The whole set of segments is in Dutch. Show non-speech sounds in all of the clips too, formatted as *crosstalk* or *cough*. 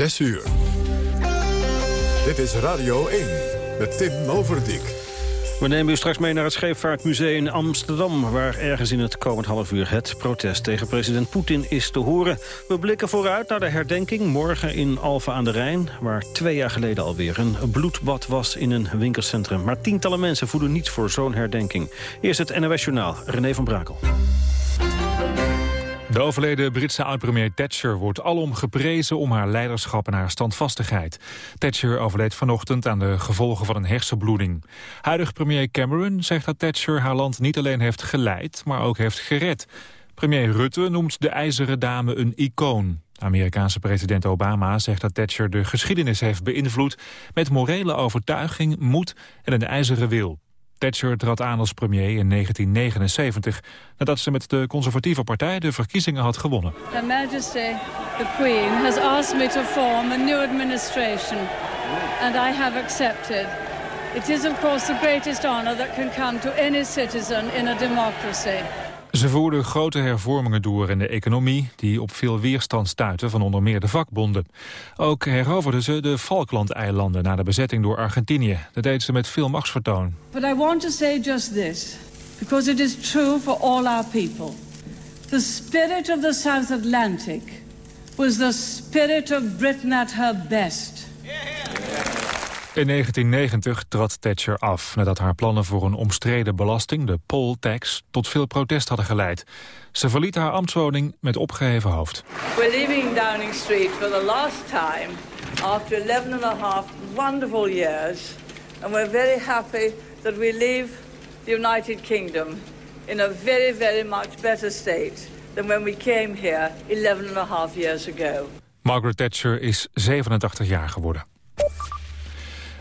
6 uur. Dit is Radio 1 met Tim Overdijk. We nemen u straks mee naar het Scheepvaartmuseum in Amsterdam... waar ergens in het komend half uur het protest tegen president Poetin is te horen. We blikken vooruit naar de herdenking morgen in Alphen aan de Rijn... waar twee jaar geleden alweer een bloedbad was in een winkelcentrum. Maar tientallen mensen voelen niets voor zo'n herdenking. Eerst het NOS Journaal, René van Brakel. De overleden Britse oud-premier Thatcher wordt alom geprezen om haar leiderschap en haar standvastigheid. Thatcher overleed vanochtend aan de gevolgen van een hersenbloeding. Huidig premier Cameron zegt dat Thatcher haar land niet alleen heeft geleid, maar ook heeft gered. Premier Rutte noemt de ijzeren dame een icoon. Amerikaanse president Obama zegt dat Thatcher de geschiedenis heeft beïnvloed... met morele overtuiging, moed en een ijzeren wil. Thatcher trad aan als premier in 1979... nadat ze met de conservatieve partij de verkiezingen had gewonnen. Her Majesty, the Queen, has asked me to form a new administration. And I have accepted. It is of course the greatest honor that can come to any citizen in a democracy. Ze voerden grote hervormingen door in de economie... die op veel weerstand stuiten van onder meer de vakbonden. Ook heroverden ze de Falklandeilanden na de bezetting door Argentinië. Dat deed ze met veel machtsvertoon. But I want to say just this, because it is true for all our people. The spirit of the South Atlantic was the spirit of Britain at her best. In 1990 trad Thatcher af nadat haar plannen voor een omstreden belasting, de poll tax, tot veel protest hadden geleid. Ze verliet haar ambtswoning met opgeheven hoofd. We're leaving Downing Street for the last time after 11 and a half wonderful years. And we're very happy that we leave the United Kingdom in a very, very much better state than when we came here 11 and a half years ago. Margaret Thatcher is 87 jaar geworden.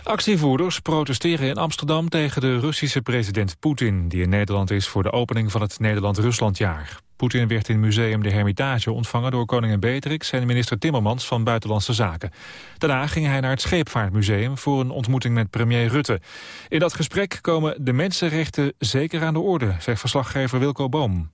Actievoerders protesteren in Amsterdam tegen de Russische president Poetin... die in Nederland is voor de opening van het Nederland-Ruslandjaar. Poetin werd in museum De Hermitage ontvangen door koningin Beatrix... en minister Timmermans van Buitenlandse Zaken. Daarna ging hij naar het Scheepvaartmuseum voor een ontmoeting met premier Rutte. In dat gesprek komen de mensenrechten zeker aan de orde... zegt verslaggever Wilco Boom.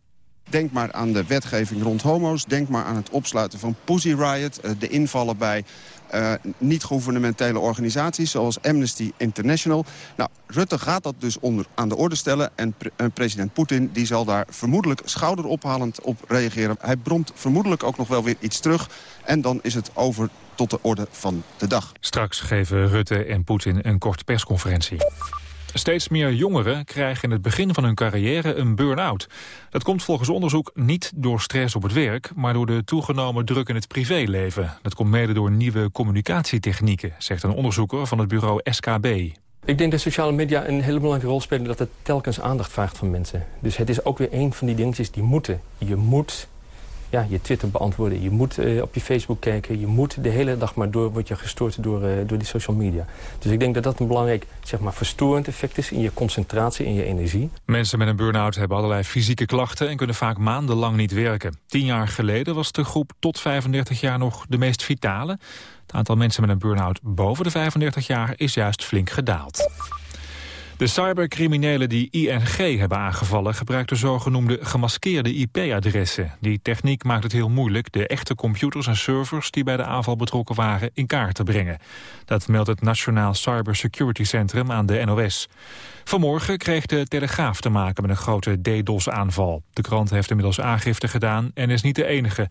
Denk maar aan de wetgeving rond homo's. Denk maar aan het opsluiten van Pussy Riot. Eh, de invallen bij uh, niet-gouvernementele organisaties zoals Amnesty International. Nou, Rutte gaat dat dus onder, aan de orde stellen en president Poetin die zal daar vermoedelijk schouderophalend op reageren. Hij bromt vermoedelijk ook nog wel weer iets terug en dan is het over tot de orde van de dag. Straks geven Rutte en Poetin een korte persconferentie. Steeds meer jongeren krijgen in het begin van hun carrière een burn-out. Dat komt volgens onderzoek niet door stress op het werk... maar door de toegenomen druk in het privéleven. Dat komt mede door nieuwe communicatietechnieken... zegt een onderzoeker van het bureau SKB. Ik denk dat sociale media een hele belangrijke rol spelen... dat het telkens aandacht vraagt van mensen. Dus het is ook weer een van die dingetjes die moeten. Je moet ja, je Twitter beantwoorden. Je moet uh, op je Facebook kijken. Je moet de hele dag maar door, word je gestoord door, uh, door die social media. Dus ik denk dat dat een belangrijk zeg maar, verstorend effect is... in je concentratie, in je energie. Mensen met een burn-out hebben allerlei fysieke klachten... en kunnen vaak maandenlang niet werken. Tien jaar geleden was de groep tot 35 jaar nog de meest vitale. Het aantal mensen met een burn-out boven de 35 jaar is juist flink gedaald. De cybercriminelen die ING hebben aangevallen gebruikten zogenoemde gemaskeerde IP-adressen. Die techniek maakt het heel moeilijk de echte computers en servers die bij de aanval betrokken waren in kaart te brengen. Dat meldt het Nationaal Cybersecurity Centrum aan de NOS. Vanmorgen kreeg de Telegraaf te maken met een grote DDoS-aanval. De krant heeft inmiddels aangifte gedaan en is niet de enige.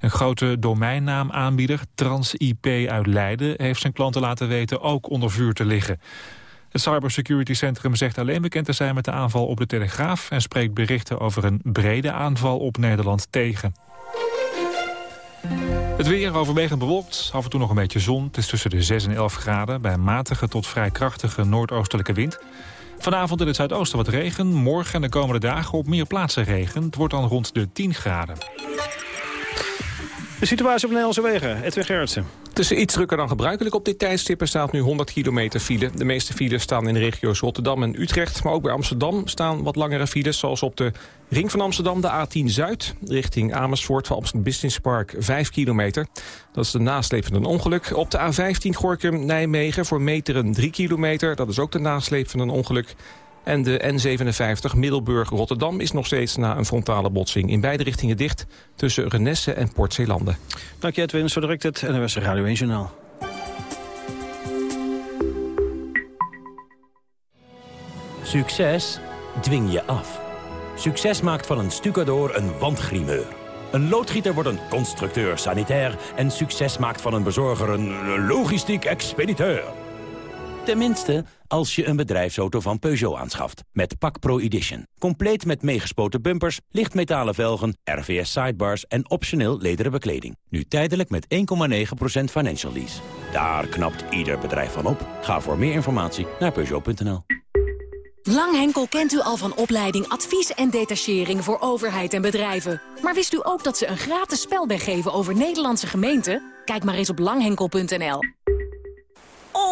Een grote domeinnaamaanbieder, TransIP uit Leiden, heeft zijn klanten laten weten ook onder vuur te liggen. Het Cybersecurity Centrum zegt alleen bekend te zijn met de aanval op de Telegraaf... en spreekt berichten over een brede aanval op Nederland tegen. Het weer overwegend bewolkt, af en toe nog een beetje zon. Het is tussen de 6 en 11 graden bij een matige tot vrij krachtige noordoostelijke wind. Vanavond in het zuidoosten wat regen, morgen en de komende dagen op meer plaatsen regen. Het wordt dan rond de 10 graden. De situatie op de Nederlandse wegen, Edwin Gerritsen. Is iets drukker dan gebruikelijk op dit tijdstip. Er staat nu 100 kilometer file. De meeste files staan in de regio's Rotterdam en Utrecht. Maar ook bij Amsterdam staan wat langere files. Zoals op de ring van Amsterdam, de A10 Zuid. Richting Amersfoort van Amsterdam Business Park 5 kilometer. Dat is de nasleep van een ongeluk. Op de A15 Gorkum Nijmegen voor meteren 3 kilometer. Dat is ook de nasleep van een ongeluk. En de N57 Middelburg-Rotterdam is nog steeds na een frontale botsing in beide richtingen dicht tussen Renesse en Port Zeelanden. Dank je Edwin, zo direct het NWS Radio 1 Journaal. Succes dwing je af. Succes maakt van een stucador een wandgrimeur. Een loodgieter wordt een constructeur sanitair... en succes maakt van een bezorger een logistiek expediteur. Tenminste, als je een bedrijfsauto van Peugeot aanschaft. Met Pak Pro Edition. Compleet met meegespoten bumpers, lichtmetalen velgen, RVS sidebars... en optioneel lederen bekleding. Nu tijdelijk met 1,9% financial lease. Daar knapt ieder bedrijf van op. Ga voor meer informatie naar Peugeot.nl. Langhenkel kent u al van opleiding, advies en detachering voor overheid en bedrijven. Maar wist u ook dat ze een gratis spelbeg geven over Nederlandse gemeenten? Kijk maar eens op langhenkel.nl.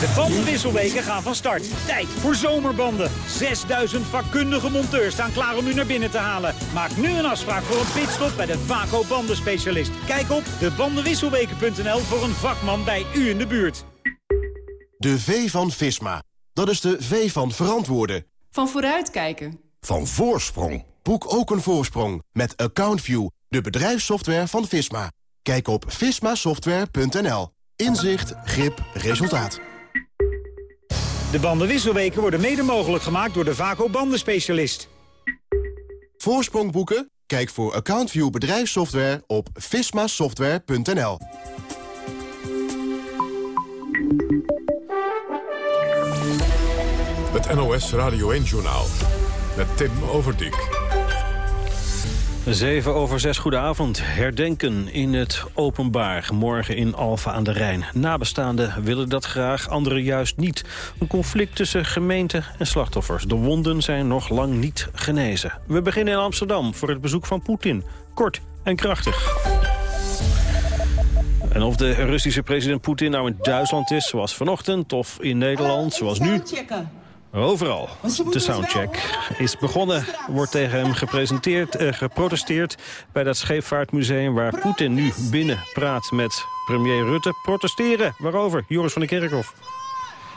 De bandenwisselweken gaan van start. Tijd voor zomerbanden. 6000 vakkundige monteurs staan klaar om u naar binnen te halen. Maak nu een afspraak voor een pitstop bij de Vaco bandenspecialist. Kijk op debandenwisselweken.nl voor een vakman bij u in de buurt. De V van Visma. Dat is de V van verantwoorden. Van vooruitkijken. Van voorsprong. Boek ook een voorsprong met AccountView, de bedrijfssoftware van Visma. Kijk op vismasoftware.nl. Inzicht, grip, resultaat. De bandenwisselweken worden mede mogelijk gemaakt door de Vaco bandenspecialist. Voorsprong boeken? Kijk voor AccountView bedrijfssoftware op vismasoftware.nl. Het NOS Radio 1-journaal met Tim Overdijk. 7 over 6, goedenavond. Herdenken in het openbaar. Morgen in Alfa aan de Rijn. Nabestaanden willen dat graag, anderen juist niet. Een conflict tussen gemeente en slachtoffers. De wonden zijn nog lang niet genezen. We beginnen in Amsterdam voor het bezoek van Poetin. Kort en krachtig. En of de Russische president Poetin nou in Duitsland is, zoals vanochtend... of in Nederland, zoals nu... Overal. De soundcheck is begonnen. Wordt tegen hem gepresenteerd, eh, geprotesteerd bij dat scheepvaartmuseum... waar Poetin nu binnen praat met premier Rutte. Protesteren. Waarover? Joris van der Kerkhof.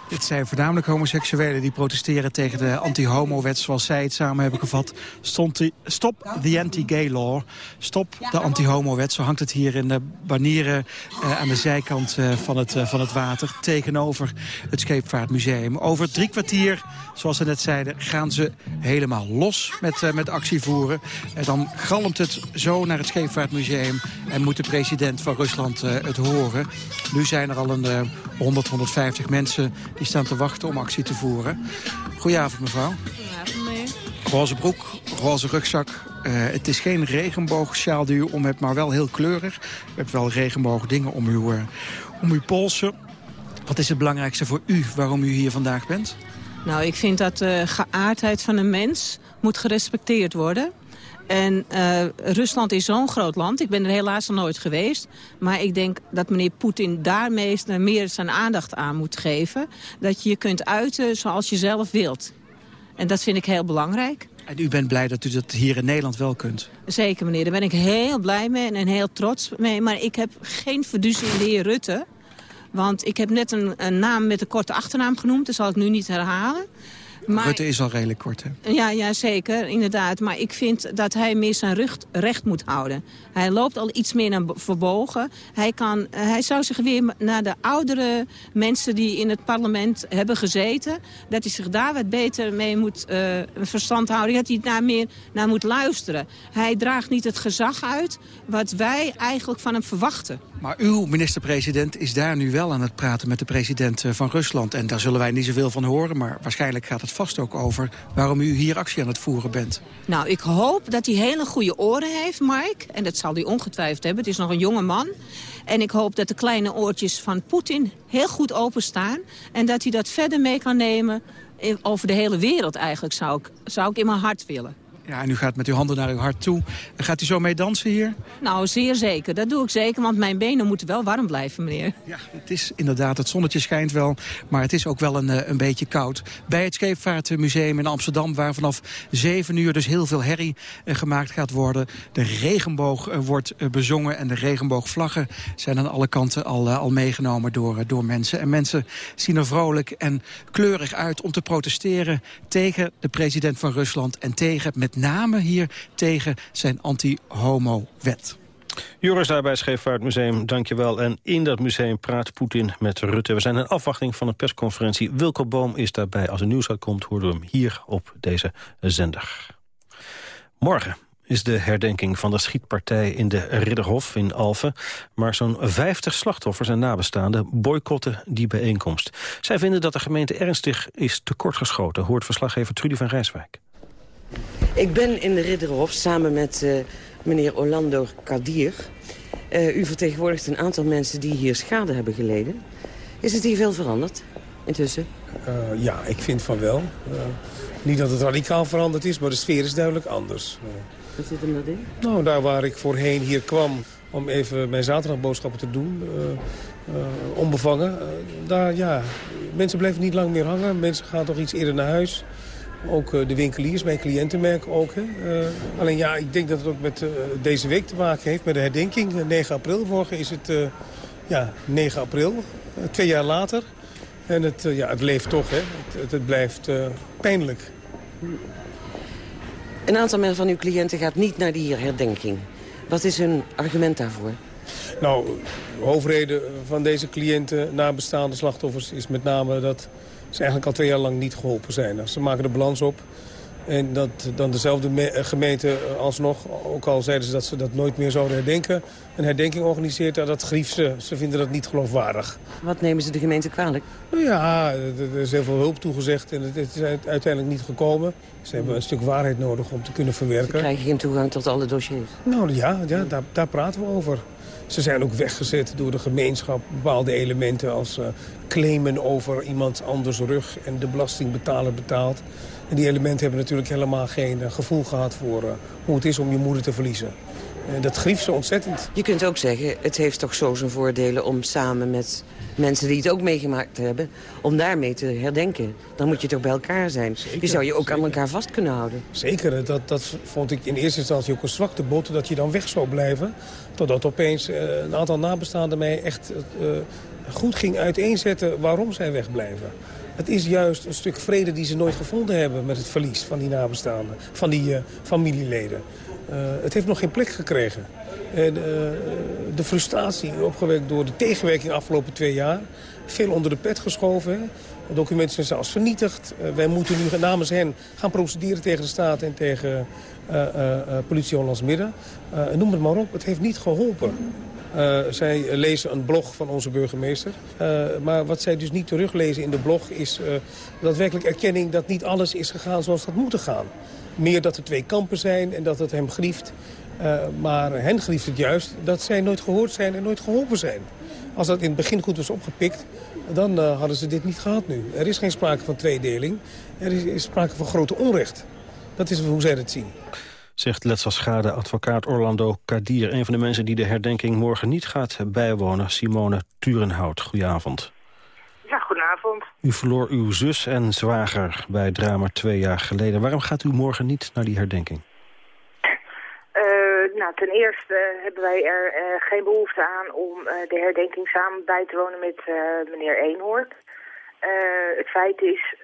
Dit zijn voornamelijk homoseksuelen die protesteren tegen de anti-homo-wet zoals zij het samen hebben gevat. Stond stop the anti-gay law. Stop de anti-homo-wet. Zo hangt het hier in de banieren uh, aan de zijkant uh, van, het, uh, van het water tegenover het Scheepvaartmuseum. Over drie kwartier, zoals ze net zeiden, gaan ze helemaal los met, met actie voeren. En dan galmt het zo naar het Scheepvaartmuseum en moet de president van Rusland het horen. Nu zijn er al een 100, 150 mensen die staan te wachten om actie te voeren. Goedenavond, mevrouw. Goedenavond, meneer. Roze broek, roze rugzak. Uh, het is geen regenboogsjaal die u om hebt, maar wel heel kleurig. U hebt wel regenboogdingen om uw, uh, om uw polsen. Wat is het belangrijkste voor u waarom u hier vandaag bent? Nou, ik vind dat de geaardheid van een mens moet gerespecteerd worden. En uh, Rusland is zo'n groot land. Ik ben er helaas nog nooit geweest. Maar ik denk dat meneer Poetin daar meest, meer zijn aandacht aan moet geven. Dat je je kunt uiten zoals je zelf wilt. En dat vind ik heel belangrijk. En u bent blij dat u dat hier in Nederland wel kunt? Zeker, meneer. Daar ben ik heel blij mee en heel trots mee. Maar ik heb geen verduzie in de heer Rutte. Want ik heb net een, een naam met een korte achternaam genoemd. Dat zal ik nu niet herhalen. Maar- Rutte is al redelijk kort, hè? Ja, ja, zeker, inderdaad. Maar ik vind dat hij meer zijn rug recht moet houden. Hij loopt al iets meer naar bo- verbogen. Hij, kan, hij zou zich weer naar de oudere mensen die in het parlement hebben gezeten... dat hij zich daar wat beter mee moet eh, verstand houden. Dat hij daar meer naar moet luisteren. Hij draagt niet het gezag uit wat wij eigenlijk van hem verwachten. Maar uw minister-president is daar nu wel aan het praten met de president eh, van Rusland. En daar zullen wij niet zoveel van horen. Maar waarschijnlijk gaat het vast ook over waarom u hier actie aan het voeren bent. Nou, ik hoop dat hij hele goede oren heeft, Mike. En dat zal hij ongetwijfeld hebben. Het is nog een jonge man. En ik hoop dat de kleine oortjes van Poetin heel goed openstaan. En dat hij dat verder mee kan nemen in- over de hele wereld eigenlijk, zou ik, zou ik in mijn hart willen. Ja, en u gaat met uw handen naar uw hart toe. Gaat u zo mee dansen hier? Nou, zeer zeker. Dat doe ik zeker, want mijn benen moeten wel warm blijven, meneer. Ja, het is inderdaad, het zonnetje schijnt wel, maar het is ook wel een, eh, een beetje koud. Bij het Scheepvaartmuseum in Amsterdam, waar vanaf 7 uur dus heel veel herrie eh, gemaakt gaat worden. De regenboog eh, wordt bezongen en de regenboogvlaggen zijn aan alle kanten al, al meegenomen door, door mensen. En mensen zien er vrolijk en kleurig uit om te protesteren tegen de president van Rusland en tegen, met name hier, tegen zijn anti-homo-wet. Joris daar bij het Scheepvaartmuseum, dankjewel. En in dat museum praat Poetin met Rutte. We zijn in afwachting van een persconferentie. Wilco Boom is daarbij. Als er nieuws uitkomt, horen we hem hier op deze zender. Morgen is de herdenking van de schietpartij in de Ridderhof in Alphen. Maar zo'n 50 slachtoffers en nabestaanden boycotten die bijeenkomst. Zij vinden dat de gemeente ernstig is tekortgeschoten, hoort verslaggever Trudy van Rijswijk. Ik ben in de Ridderhof samen met eh, meneer Orlando Kadir. Eh, u vertegenwoordigt een aantal mensen die hier schade hebben geleden. Is het hier veel veranderd intussen? Eh, ja, ik vind van wel. Niet dat het radicaal veranderd is, maar de sfeer is duidelijk anders. Wat zit hem dat in? nou, daar waar ik voorheen hier kwam om even mijn zaterdagboodschappen te doen, onbevangen. daar, ja, mensen blijven niet lang meer hangen. Mensen gaan toch iets eerder naar huis. Ook eh, de winkeliers, mijn cliëntenmerk ook. Hè. Eh, alleen ja, ik denk dat het ook met eh, deze week te maken heeft met de herdenking. Eh, 9 april, morgen is het ja, 9 april, twee jaar later. En het, ja, het leeft toch, hè. Het, het, het blijft pijnlijk. Een aantal van uw cliënten gaat niet naar die herdenking. Wat is hun argument daarvoor? Nou, de hoofdreden van deze cliënten, nabestaande slachtoffers... is met name dat ze eigenlijk al twee jaar lang niet geholpen zijn. Nou, Ze maken de balans op. En dat dan dezelfde eh, gemeente alsnog, ook al zeiden ze dat ze dat nooit meer zouden herdenken... een herdenking organiseert, dat grieft ze. Ze vinden dat niet geloofwaardig. Wat nemen ze de gemeente kwalijk? Nou ja, er is heel veel hulp toegezegd en het is uit- uiteindelijk niet gekomen. Ze hebben een stuk waarheid nodig om te kunnen Ze verwerken. krijgen geen toegang tot alle dossiers. Nou ja, ja daar, daar praten we over. Ze zijn ook weggezet door de gemeenschap. Bepaalde elementen als eh, claimen over iemand anders rug... en de belastingbetaler betaalt. En die elementen hebben natuurlijk helemaal geen eh, gevoel gehad... voor eh, hoe het is om je moeder te verliezen. En dat grieft ze ontzettend. Je kunt ook zeggen, het heeft toch zo zijn voordelen om samen met mensen die het ook meegemaakt hebben... om daarmee te herdenken. Dan moet je toch bij elkaar zijn. je zou je ook aan elkaar vast kunnen houden. Zeker, dat, dat vond ik in eerste instantie ook een zwakte bot... dat je dan weg zou blijven. Totdat opeens eh, een aantal nabestaanden mij echt eh, goed ging uiteenzetten... waarom zij wegblijven. Het is juist een stuk vrede die ze nooit gevonden hebben... met het verlies van die nabestaanden, van die eh, familieleden. Eh, het heeft nog geen plek gekregen. En, eh, de frustratie opgewekt door de tegenwerking de afgelopen twee jaar. Veel onder de pet geschoven. Documenten zijn zelfs vernietigd. Eh, wij moeten nu namens hen gaan procederen tegen de staat en tegen politie Hollands Midden. Noem het maar op, het heeft niet geholpen. Eh, zij lezen een blog van onze burgemeester. Maar wat zij dus niet teruglezen in de blog is daadwerkelijk erkenning dat niet alles is gegaan zoals dat moet gaan. Meer dat er twee kampen zijn en dat het hem grieft. Uh, maar hen grieft het juist dat zij nooit gehoord zijn en nooit geholpen zijn. Als dat in het begin goed was opgepikt, dan uh, hadden ze dit niet gehad nu. Er is geen sprake van tweedeling. Er is, is sprake van grote onrecht. Dat is hoe zij het zien zegt letselschade advocaat Orlando Kadir. Een van de mensen die de herdenking morgen niet gaat bijwonen. Simone Turenhout, goedenavond. Ja, goedenavond. U verloor uw zus en zwager bij het drama twee jaar geleden. Waarom gaat u morgen niet naar die herdenking? Uh, nou, ten eerste hebben wij er uh, geen behoefte aan om de herdenking samen bij te wonen met meneer Eenhoort. Eh, het feit is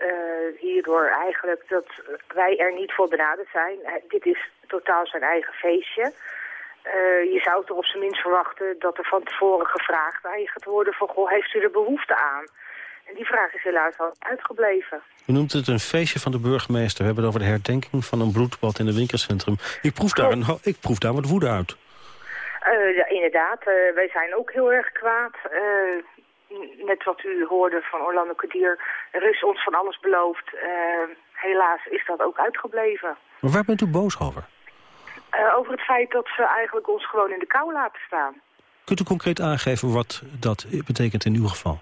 hierdoor eigenlijk dat wij er niet voor benaderd zijn. Dit is totaal zijn eigen feestje. je zou toch op zijn minst verwachten dat er van tevoren gevraagd aan je gaat worden van... Goh, heeft u er behoefte aan? En die vraag is helaas al uitgebleven. U noemt het een feestje van de burgemeester. We hebben het over de herdenking van een bloedbad in het winkelcentrum. Ik proef daar, een, ik proef daar wat woede uit. ja, inderdaad. wij zijn ook heel erg kwaad net wat u hoorde van Orlando Kadier, er is ons van alles beloofd. Uh, helaas is dat ook uitgebleven. Maar waar bent u boos over? Uh, over het feit dat ze eigenlijk ons gewoon in de kou laten staan. Kunt u concreet aangeven wat dat betekent in uw geval?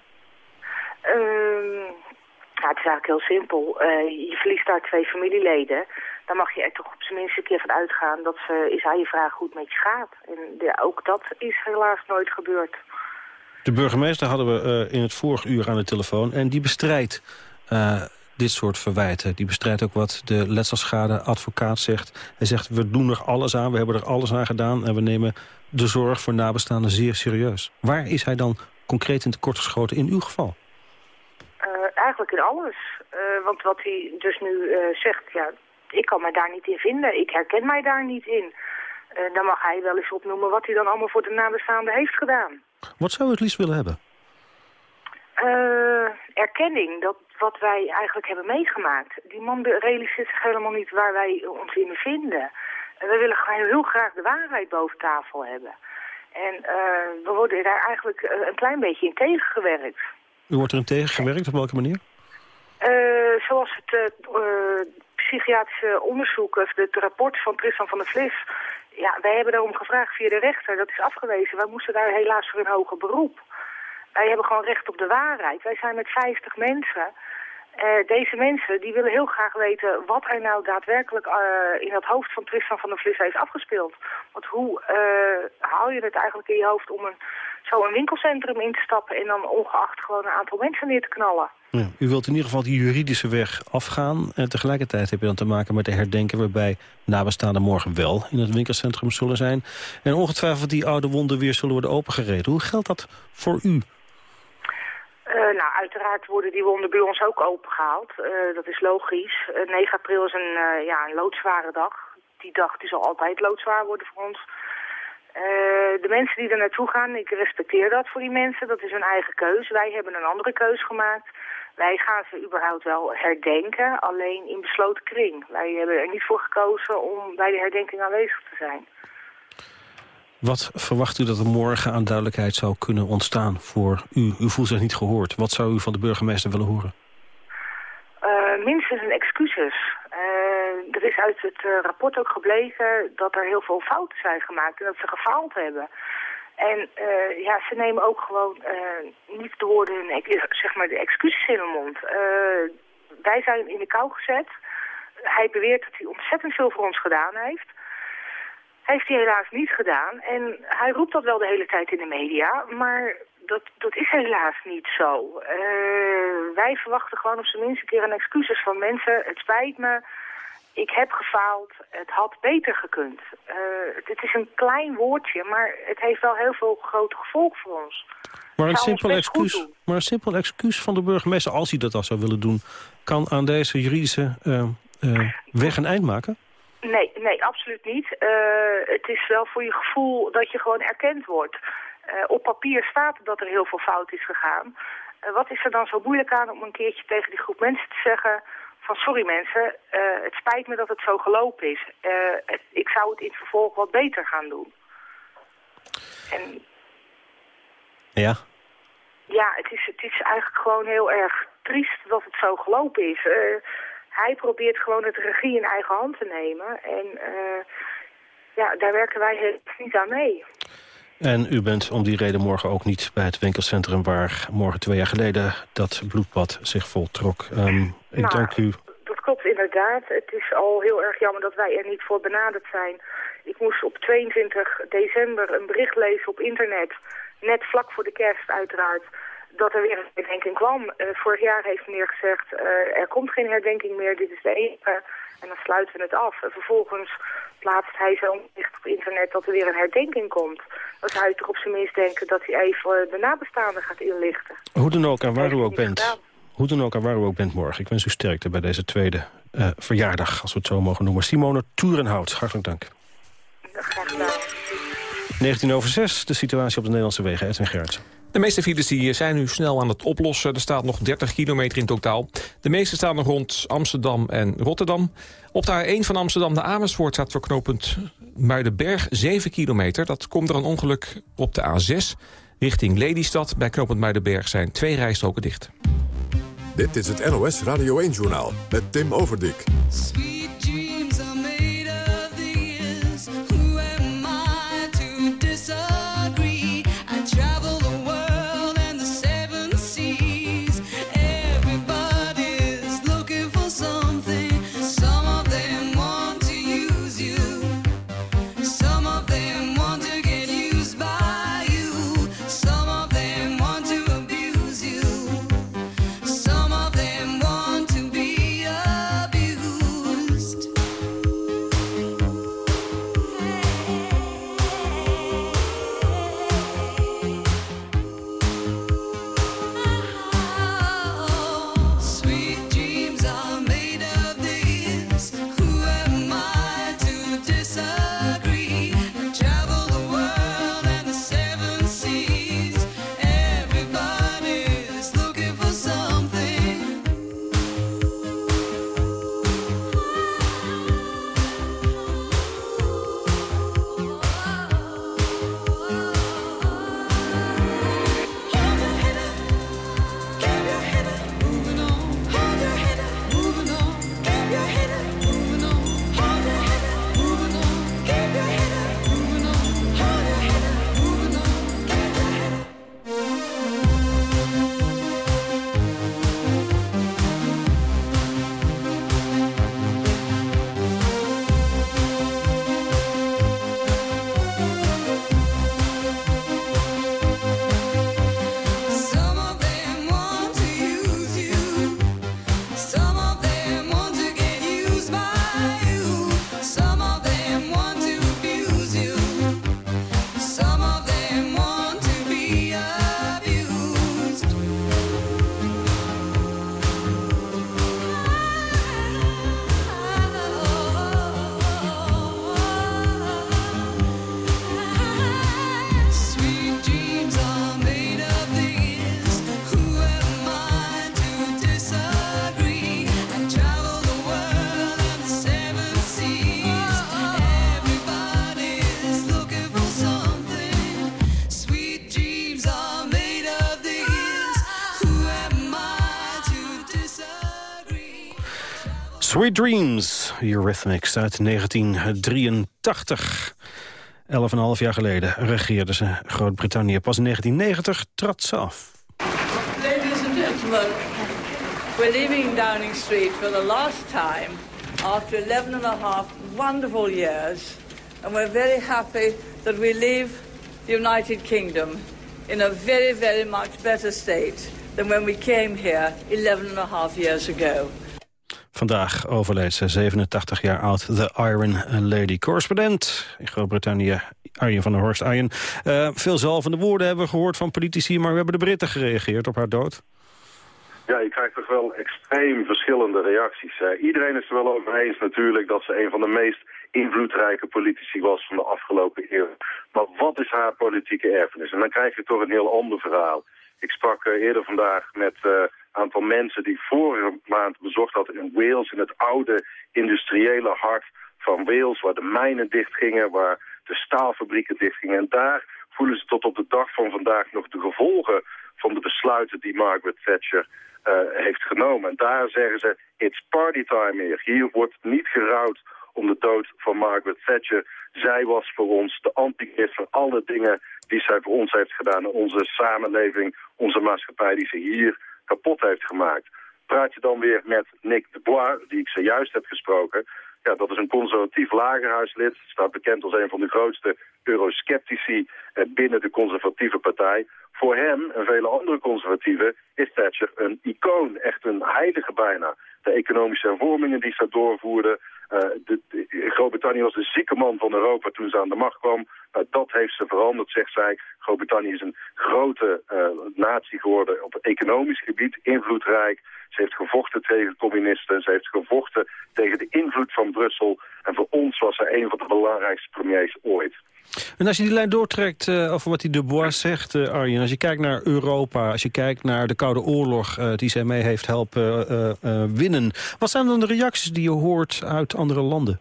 Eigenlijk heel simpel. Uh, je verliest daar twee familieleden. Dan mag je er toch op zijn minst een keer van uitgaan dat ze is aan je vraag goed met je gaat. En ook dat is helaas nooit gebeurd. De burgemeester hadden we uh, in het vorige uur aan de telefoon... en die bestrijdt uh, dit soort verwijten. Die bestrijdt ook wat de letselschade advocaat zegt. Hij zegt, we doen er alles aan, we hebben er alles aan gedaan... en we nemen de zorg voor nabestaanden zeer serieus. Waar is hij dan concreet in tekortgeschoten in uw geval? Uh, eigenlijk in alles. want wat hij dus nu zegt, ja, ik kan mij daar niet in vinden. Ik herken mij daar niet in. dan mag hij wel eens opnoemen wat hij dan allemaal voor de nabestaanden heeft gedaan. Wat zou u het liefst willen hebben? Uh, erkenning, dat wat wij eigenlijk hebben meegemaakt. Die man realiseert zich helemaal niet waar wij ons in bevinden. Uh, we willen heel graag de waarheid boven tafel hebben. En uh, we worden daar eigenlijk een klein beetje in tegengewerkt. U wordt er in tegengewerkt? Op welke manier? zoals het psychiatrische onderzoek, het rapport van Tristan van der Vlis ja, wij hebben daarom gevraagd via de rechter. Dat is afgewezen. Wij moesten daar helaas voor een hoger beroep. Wij hebben gewoon recht op de waarheid. Wij zijn met 50 mensen. Uh, deze mensen die willen heel graag weten wat er nou daadwerkelijk uh, in het hoofd van Tristan van der Vlis is afgespeeld. Want hoe uh, haal je het eigenlijk in je hoofd om een, zo een winkelcentrum in te stappen en dan ongeacht gewoon een aantal mensen neer te knallen? Ja, u wilt in ieder geval die juridische weg afgaan. En tegelijkertijd heb je dan te maken met de herdenken... waarbij nabestaanden morgen wel in het winkelcentrum zullen zijn. En ongetwijfeld die oude wonden weer zullen worden opengereden. Hoe geldt dat voor u? Uh, nou, uiteraard worden die wonden bij ons ook opengehaald. Uh, dat is logisch. Uh, 9 april is een, ja, een loodzware dag. Die dag die zal altijd loodzwaar worden voor ons. de mensen die er naartoe gaan, ik respecteer dat voor die mensen. Dat is hun eigen keus. Wij hebben een andere keus gemaakt. Wij gaan ze überhaupt wel herdenken, alleen in besloten kring. Wij hebben er niet voor gekozen om bij de herdenking aanwezig te zijn. Wat verwacht u dat er morgen aan duidelijkheid zou kunnen ontstaan voor u? U voelt zich niet gehoord. Wat zou u van de burgemeester willen horen? Uh, minstens een excuses. Uh, er is uit het uh, rapport ook gebleken dat er heel veel fouten zijn gemaakt en dat ze gefaald hebben. En ja, ze nemen ook gewoon niet de woorden, zeg maar, de excuses in hun mond. Wij zijn in de kou gezet. Hij beweert dat hij ontzettend veel voor ons gedaan heeft. Heeft hij helaas niet gedaan. En hij roept dat wel de hele tijd in de media, maar dat, dat is helaas niet zo. wij verwachten gewoon op zijn minst een keer een excuses van mensen. Het spijt me, ik heb gefaald, het had beter gekund. Uh, het is een klein woordje, maar het heeft wel heel veel grote gevolgen voor ons. Maar een, simpel excuus, maar een simpel excuus van de burgemeester, als hij dat al zou willen doen... kan aan deze juridische uh, weg een eind maken? Nee, nee, absoluut niet. het is wel voor je gevoel dat je gewoon erkend wordt. op papier staat dat er heel veel fout is gegaan. wat is er dan zo moeilijk aan om een keertje tegen die groep mensen te zeggen van sorry mensen, het spijt me dat het zo gelopen is. Het, ik zou het in het vervolg wat beter gaan doen. En... Ja? Ja, het is, het is eigenlijk gewoon heel erg triest dat het zo gelopen is. Hij probeert gewoon het regie in eigen hand te nemen. En ja, daar werken wij helemaal niet aan mee. En u bent om die reden morgen ook niet bij het winkelcentrum... waar morgen twee jaar geleden dat bloedbad zich voltrok. Um, ik nou, dank u. Dat klopt inderdaad. Het is al heel erg jammer dat wij er niet voor benaderd zijn. Ik moest op 22 december een bericht lezen op internet... net vlak voor de kerst uiteraard dat er weer een herdenking kwam. Uh, vorig jaar heeft meneer gezegd, uh, er komt geen herdenking meer, dit is de enige. En dan sluiten we het af. En vervolgens plaatst hij zo'n bericht op internet dat er weer een herdenking komt. Dan zou je toch op zijn minst denken dat hij even de nabestaanden gaat inlichten. Hoe dan ook en waar u ook bent. Hoe dan ook, waar u ook bent morgen. Ik wens u sterkte bij deze tweede uh, verjaardag, als we het zo mogen noemen. Simone Toerenhout, hartelijk dank. Graag gedaan. 19 over 6, de situatie op de Nederlandse wegen. Edwin Gerritsen. De meeste files die zijn nu snel aan het oplossen. Er staat nog 30 kilometer in totaal. De meeste staan nog rond Amsterdam en Rotterdam. Op de A1 van Amsterdam naar Amersfoort staat voor knooppunt Muidenberg 7 kilometer. Dat komt er een ongeluk op de A6 richting Lelystad. Bij knooppunt Muidenberg zijn twee rijstroken dicht. Dit is het NOS Radio 1-journaal met Tim Overdijk. Sweet Dreams, Eurythmics uit 1983. Elf en een half jaar geleden regeerde ze Groot-Brittannië. Pas in 1990 trad ze af. Ladies and gentlemen, we're leaving Downing Street for the last time after 11 and a half wonderful years. And we're very happy that we leave the United Kingdom in a very, very much better state than when we came here 11 and a half years ago. Vandaag overleed ze, 87 jaar oud, de Iron Lady. Correspondent in Groot-Brittannië, Arjen van der Horst. Arjen, uh, veel zalvende woorden hebben we gehoord van politici... maar we hebben de Britten gereageerd op haar dood. Ja, je krijgt toch wel extreem verschillende reacties. iedereen is er wel over eens natuurlijk dat ze een van de meest invloedrijke politici was van de afgelopen eeuw. Maar wat is haar politieke erfenis? En dan krijg je toch een heel ander verhaal. Ik sprak uh, eerder vandaag met... Aantal mensen die vorige maand bezocht hadden in Wales, in het oude industriële hart van Wales, waar de mijnen dichtgingen, waar de staalfabrieken dichtgingen. En daar voelen ze tot op de dag van vandaag nog de gevolgen van de besluiten die Margaret Thatcher uh, heeft genomen. En daar zeggen ze, it's party time hier. Hier wordt niet gerouwd om de dood van Margaret Thatcher. Zij was voor ons de antichrist van alle dingen die zij voor ons heeft gedaan. Onze samenleving, onze maatschappij die ze hier kapot heeft gemaakt. Praat je dan weer met Nick de Bois, die ik zojuist heb gesproken. Ja, dat is een conservatief lagerhuislid. Staat bekend als een van de grootste eurosceptici eh, binnen de conservatieve partij. Voor hem en vele andere conservatieven is Thatcher een icoon. Echt een heilige bijna. De economische hervormingen die ze doorvoerde. De, Groot-Brittannië was de zieke man van Europa toen ze aan de macht kwam. Nou, dat heeft ze veranderd, zegt zij. Groot-Brittannië is een grote uh, natie geworden op economisch gebied, invloedrijk. Ze heeft gevochten tegen communisten, ze heeft gevochten tegen de invloed van Brussel. En voor ons was zij een van de belangrijkste premiers ooit. En als je die lijn doortrekt uh, over wat die de Bois zegt, uh, Arjen... als je kijkt naar Europa, als je kijkt naar de Koude Oorlog... Uh, die zij mee heeft helpen winnen... wat zijn dan de reacties die je hoort uit andere landen?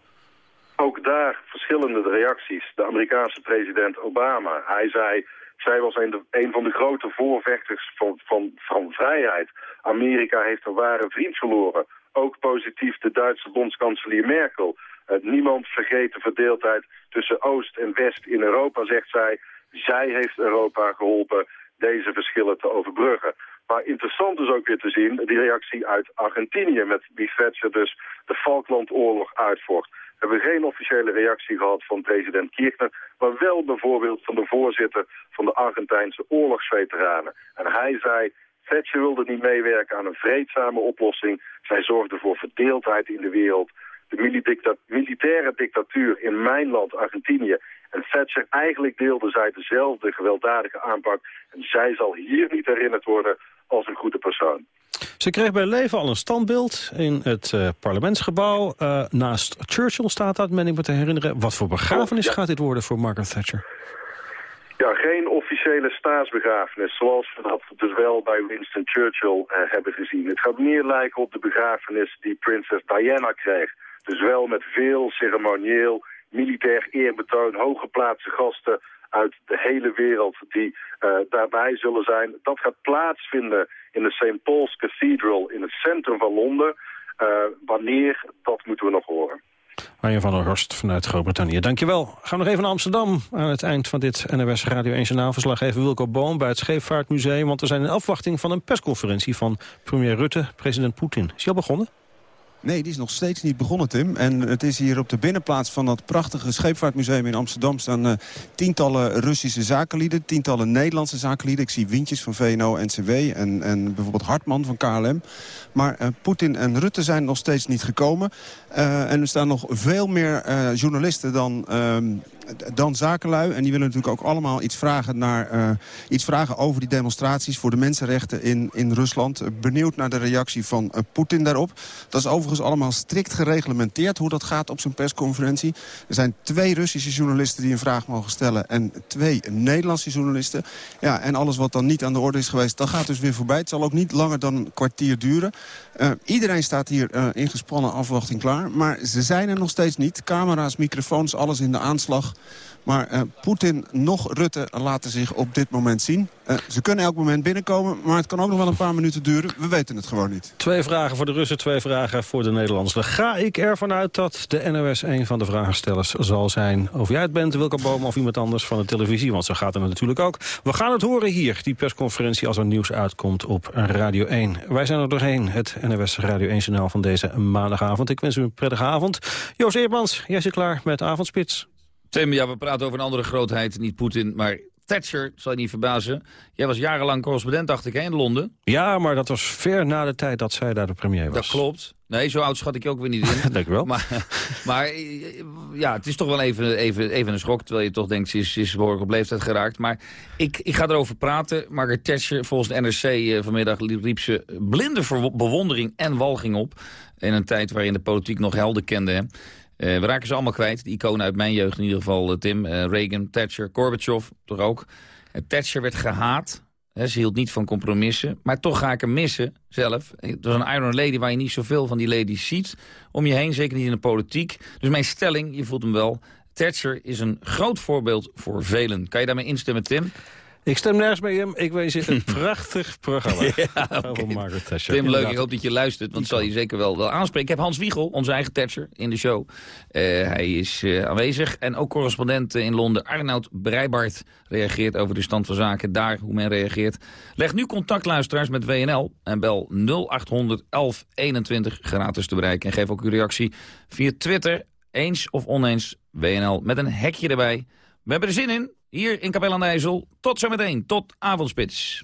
Ook daar verschillende reacties. De Amerikaanse president Obama, hij zei... Zij was een van de grote voorvechters van, van, van vrijheid. Amerika heeft een ware vriend verloren. Ook positief de Duitse bondskanselier Merkel. Uh, niemand vergeet de verdeeldheid tussen Oost en West in Europa, zegt zij. Zij heeft Europa geholpen deze verschillen te overbruggen. Maar interessant is ook weer te zien die reactie uit Argentinië... met wie Thatcher dus de Falklandoorlog uitvocht. We hebben geen officiële reactie gehad van president Kirchner... maar wel bijvoorbeeld van de voorzitter van de Argentijnse oorlogsveteranen. En hij zei, Thatcher wilde niet meewerken aan een vreedzame oplossing. Zij zorgde voor verdeeldheid in de wereld de militaire dictatuur in mijn land, Argentinië. En Thatcher, eigenlijk deelde zij dezelfde gewelddadige aanpak. En zij zal hier niet herinnerd worden als een goede persoon. Ze kreeg bij leven al een standbeeld in het uh, parlementsgebouw. Uh, naast Churchill staat dat, men ik me te herinneren. Wat voor begrafenis gaat dit worden voor Margaret Thatcher? Ja, geen officiële staatsbegrafenis, zoals we dat dus wel bij Winston Churchill uh, hebben gezien. Het gaat meer lijken op de begrafenis die prinses Diana kreeg. Dus wel met veel ceremonieel, militair eerbetoon, hooggeplaatste gasten uit de hele wereld die uh, daarbij zullen zijn. Dat gaat plaatsvinden in de St. Paul's Cathedral in het centrum van Londen. Uh, wanneer, dat moeten we nog horen. Arjen van der Horst vanuit Groot-Brittannië. Dankjewel. Gaan we nog even naar Amsterdam aan het eind van dit NOS Radio 1 Journaalverslag. Even Wilco Boom bij het Scheepvaartmuseum. Want we zijn in afwachting van een persconferentie van premier Rutte, president Poetin. Is hij al begonnen? Nee, die is nog steeds niet begonnen, Tim. En het is hier op de binnenplaats van dat prachtige scheepvaartmuseum in Amsterdam... staan uh, tientallen Russische zakenlieden, tientallen Nederlandse zakenlieden. Ik zie Wintjes van VNO-NCW en, en bijvoorbeeld Hartman van KLM. Maar uh, Poetin en Rutte zijn nog steeds niet gekomen. Uh, en er staan nog veel meer journalisten dan ehm, dan zakenlui. En die willen natuurlijk ook allemaal iets vragen, naar, uh, iets vragen over die demonstraties... voor de mensenrechten in, in Rusland. Benieuwd naar de reactie van uh, Poetin daarop. Dat is overigens allemaal strikt gereglementeerd hoe dat gaat op zijn persconferentie. Er zijn twee Russische journalisten die een vraag mogen stellen... en twee Nederlandse journalisten. Ja, en alles wat dan niet aan de orde is geweest, dat gaat dus weer voorbij. Het zal ook niet langer dan een kwartier duren. Iedereen staat hier in gespannen afwachting klaar. Maar ze zijn er nog steeds niet. Camera's, microfoons, alles in de aanslag. Maar uh, Poetin nog Rutte laten zich op dit moment zien. Uh, ze kunnen elk moment binnenkomen, maar het kan ook nog wel een paar minuten duren. We weten het gewoon niet. Twee vragen voor de Russen, twee vragen voor de Nederlanders. Ga ik ervan uit dat de NOS een van de vragenstellers zal zijn. Of jij het bent, Wilco Boom of iemand anders van de televisie. Want zo gaat het natuurlijk ook. We gaan het horen hier, die persconferentie als er nieuws uitkomt op Radio 1. Wij zijn er doorheen, het NOS Radio 1-journaal van deze maandagavond. Ik wens u een prettige avond. Joost Eermans, jij zit klaar met Avondspits. Tim, ja, we praten over een andere grootheid, niet Poetin, maar Thatcher, zal je niet verbazen. Jij was jarenlang correspondent, dacht ik, hè, in Londen. Ja, maar dat was ver na de tijd dat zij daar de premier was. Dat klopt. Nee, zo oud schat ik je ook weer niet in. *laughs* Dank wel. Maar, maar ja, het is toch wel even, even, even een schok... terwijl je toch denkt, ze is, is behoorlijk op leeftijd geraakt. Maar ik, ik ga erover praten. Margaret Thatcher, volgens de NRC uh, vanmiddag... riep ze blinde bewondering en walging op... in een tijd waarin de politiek nog helden kende. Hè. Uh, we raken ze allemaal kwijt. De iconen uit mijn jeugd in ieder geval, uh, Tim. Uh, Reagan, Thatcher, Gorbachev, toch ook. Thatcher werd gehaat. Ze hield niet van compromissen. Maar toch ga ik hem missen, zelf. Het was een Iron Lady waar je niet zoveel van die ladies ziet. Om je heen, zeker niet in de politiek. Dus mijn stelling, je voelt hem wel... Thatcher is een groot voorbeeld voor velen. Kan je daarmee instemmen, Tim? Ik stem nergens bij hem. Ik wens je een *laughs* prachtig programma. ja, okay. Leuk. Ik hoop dat je luistert, want zal je zeker wel, wel aanspreken. Ik heb Hans Wiegel, onze eigen Thatcher, in de show. Uh, hij is uh, aanwezig. En ook correspondent in Londen, Arnoud Breibart, reageert over de stand van zaken. Daar, hoe men reageert. Leg nu contact, luisteraars, met WNL. En bel 0800 1121 gratis te bereiken. En geef ook uw reactie via Twitter, eens of oneens, WNL. Met een hekje erbij. We hebben er zin in. Hier in Kapel aan de IJssel. Tot zometeen, tot avondspits.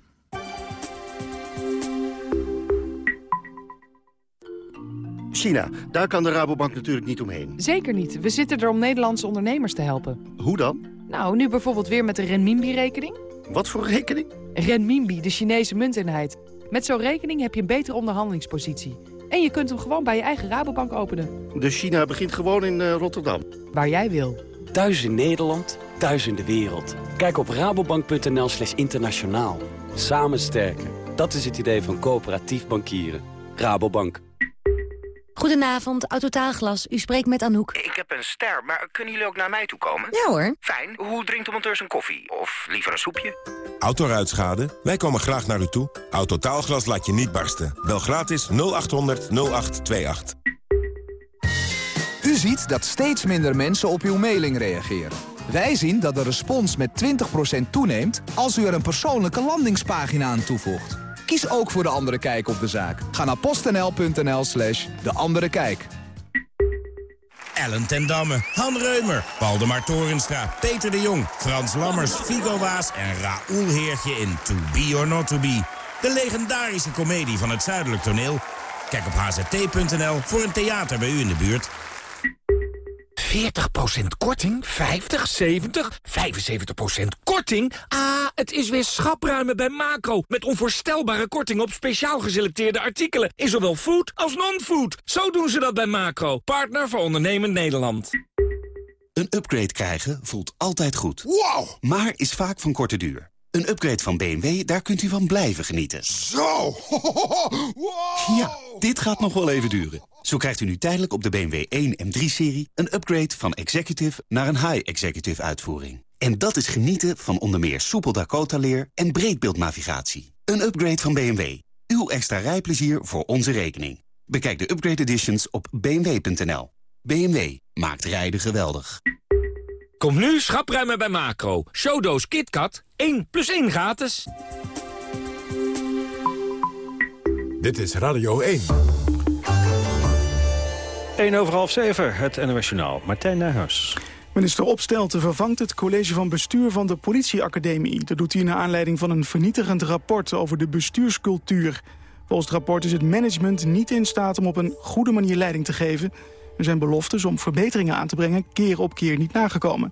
China, daar kan de Rabobank natuurlijk niet omheen. Zeker niet. We zitten er om Nederlandse ondernemers te helpen. Hoe dan? Nou, nu bijvoorbeeld weer met de renminbi-rekening. Wat voor rekening? Renminbi, de Chinese munteenheid. Met zo'n rekening heb je een betere onderhandelingspositie. En je kunt hem gewoon bij je eigen Rabobank openen. Dus China begint gewoon in uh, Rotterdam? Waar jij wil. Thuis in Nederland, thuis in de wereld. Kijk op rabobank.nl slash internationaal. Samen sterken. Dat is het idee van coöperatief bankieren. Rabobank. Goedenavond, Autotaalglas. U spreekt met Anouk. Ik heb een ster, maar kunnen jullie ook naar mij toe komen? Ja hoor. Fijn. Hoe drinkt de monteur zijn koffie? Of liever een soepje? Autoruitschade? Wij komen graag naar u toe. Autotaalglas laat je niet barsten. Bel gratis 0800 0828. Ziet dat steeds minder mensen op uw mailing reageren. Wij zien dat de respons met 20% toeneemt als u er een persoonlijke landingspagina aan toevoegt. Kies ook voor De Andere Kijk op de zaak. Ga naar postnl.nl slash De Andere Kijk. Ellen ten Damme, Han Reumer, Waldemar Torenstra, Peter de Jong... Frans Lammers, Figo Waas en Raoul Heertje in To Be or Not To Be. De legendarische komedie van het Zuidelijk Toneel. Kijk op hzt.nl voor een theater bij u in de buurt. 40% korting? 50, 70, 75% korting? Ah, het is weer schapruimen bij Macro. Met onvoorstelbare korting op speciaal geselecteerde artikelen. In zowel food als non-food. Zo doen ze dat bij Macro. Partner voor ondernemend Nederland. Een upgrade krijgen voelt altijd goed. Wow! Maar is vaak van korte duur. Een upgrade van BMW, daar kunt u van blijven genieten. Zo! *laughs* Wow! Ja, dit gaat nog wel even duren. Zo krijgt u nu tijdelijk op de BMW 1 M3-serie... een upgrade van executive naar een high-executive uitvoering. En dat is genieten van onder meer soepel Dakota-leer en breedbeeldnavigatie. Een upgrade van BMW. Uw extra rijplezier voor onze rekening. Bekijk de upgrade editions op bmw.nl. BMW maakt rijden geweldig. Kom nu schapruimen bij Macro. Showdoos KitKat, 1 plus 1 gratis. Dit is Radio 1. 1 over half 7, het NOS. Martijn Nijhuis. Minister Opstelten vervangt het college van bestuur van de politieacademie. Dat doet hij naar aanleiding van een vernietigend rapport over de bestuurscultuur. Volgens het rapport is het management niet in staat om op een goede manier leiding te geven. Er zijn beloftes om verbeteringen aan te brengen keer op keer niet nagekomen.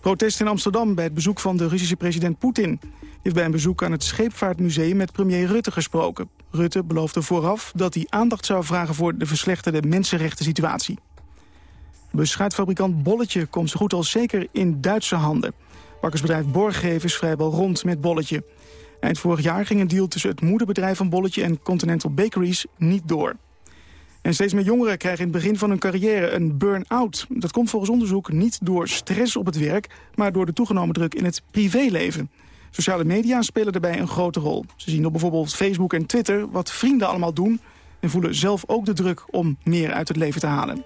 Protest in Amsterdam bij het bezoek van de Russische president Poetin. Heeft bij een bezoek aan het Scheepvaartmuseum met premier Rutte gesproken. Rutte beloofde vooraf dat hij aandacht zou vragen voor de verslechterde mensenrechten situatie. Beschuitfabrikant Bolletje komt zo goed als zeker in Duitse handen. Bakkersbedrijf Borggeven is vrijwel rond met Bolletje. Eind vorig jaar ging een deal tussen het moederbedrijf van Bolletje en Continental Bakeries niet door. En steeds meer jongeren krijgen in het begin van hun carrière een burn-out. Dat komt volgens onderzoek niet door stress op het werk... maar door de toegenomen druk in het privéleven. Sociale media spelen daarbij een grote rol. Ze zien op bijvoorbeeld Facebook en Twitter wat vrienden allemaal doen... en voelen zelf ook de druk om meer uit het leven te halen.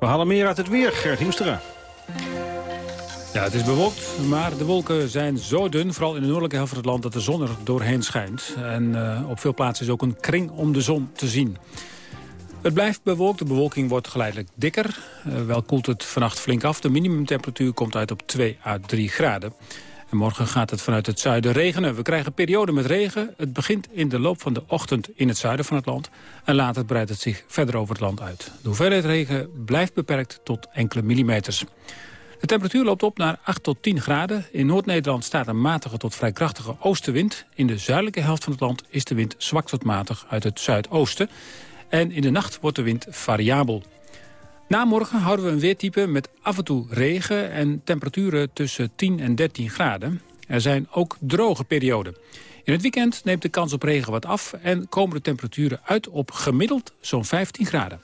We halen meer uit het weer, Gert Hiemstra. Ja, het is bewolkt, maar de wolken zijn zo dun, vooral in de noordelijke helft van het land, dat de zon er doorheen schijnt. En uh, op veel plaatsen is ook een kring om de zon te zien. Het blijft bewolkt, de bewolking wordt geleidelijk dikker. Uh, wel koelt het vannacht flink af. De minimumtemperatuur komt uit op 2 à 3 graden. En morgen gaat het vanuit het zuiden regenen. We krijgen perioden met regen. Het begint in de loop van de ochtend in het zuiden van het land. En later breidt het zich verder over het land uit. De hoeveelheid regen blijft beperkt tot enkele millimeters. De temperatuur loopt op naar 8 tot 10 graden. In Noord-Nederland staat een matige tot vrij krachtige oostenwind. In de zuidelijke helft van het land is de wind zwak tot matig uit het zuidoosten. En in de nacht wordt de wind variabel. Na morgen houden we een weertype met af en toe regen en temperaturen tussen 10 en 13 graden. Er zijn ook droge perioden. In het weekend neemt de kans op regen wat af en komen de temperaturen uit op gemiddeld zo'n 15 graden.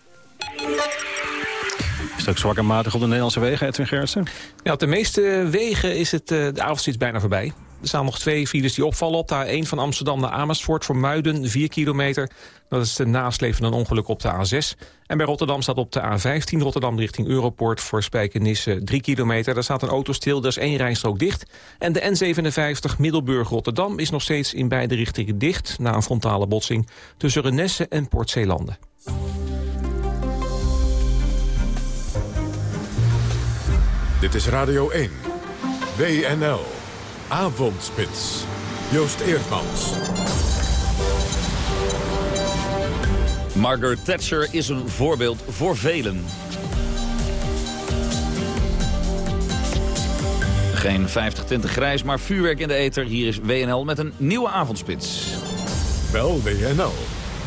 Stuk zwak en matig op de Nederlandse wegen, Edwin Gertsen? Ja, op de meeste wegen is het, de avondspits bijna voorbij. Er staan nog twee files die opvallen op de A1 van Amsterdam naar Amersfoort... voor Muiden, 4 kilometer. Dat is de nasleep van een ongeluk op de A6. En bij Rotterdam staat op de A15 Rotterdam richting Europoort... voor Spijkenisse 3 kilometer. Daar staat een auto stil, daar is één rijstrook dicht. En de N57 Middelburg-Rotterdam is nog steeds in beide richtingen dicht... na een frontale botsing tussen Renesse en Port Zeelanden. Dit is Radio 1. WNL. Avondspits. Joost Eerdmans. Margaret Thatcher is een voorbeeld voor velen. Geen 50-20 grijs, maar vuurwerk in de ether. Hier is WNL met een nieuwe avondspits. Bel WNL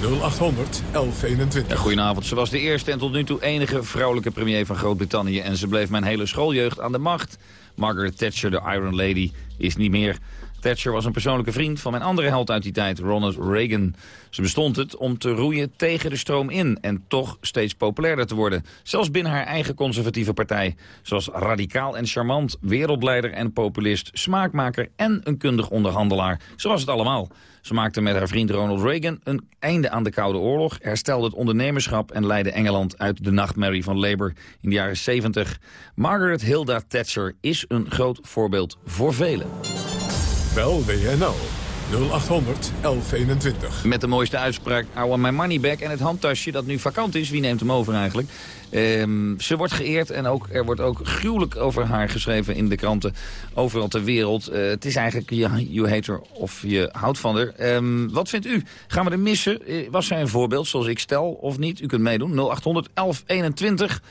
0800 1121. Goedenavond. Ze was de eerste en tot nu toe enige vrouwelijke premier van Groot-Brittannië. En ze bleef mijn hele schooljeugd aan de macht. Margaret Thatcher, de Iron Lady, is niet meer. Thatcher was een persoonlijke vriend van mijn andere held uit die tijd, Ronald Reagan. Ze bestond het om te roeien tegen de stroom in en toch steeds populairder te worden. Zelfs binnen haar eigen conservatieve partij. Zoals radicaal en charmant, wereldleider en populist, smaakmaker en een kundig onderhandelaar. Zo was het allemaal. Ze maakte met haar vriend Ronald Reagan een einde aan de Koude Oorlog... herstelde het ondernemerschap en leidde Engeland uit de nachtmerrie van Labour in de jaren 70. Margaret Hilda Thatcher is een groot voorbeeld voor velen. Bel WNL 0800 1121. Met de mooiste uitspraak, I want my money back. En het handtasje dat nu vakant is, wie neemt hem over eigenlijk? Ehm, ze wordt geëerd en ook, er wordt ook gruwelijk over haar geschreven in de kranten. Overal ter wereld. Eh, het is eigenlijk, ja, you hate her of je houdt van haar. Ehm, wat vindt u? Gaan we er missen? Eh, was zij een voorbeeld, zoals ik stel, of niet? U kunt meedoen, 0800 1121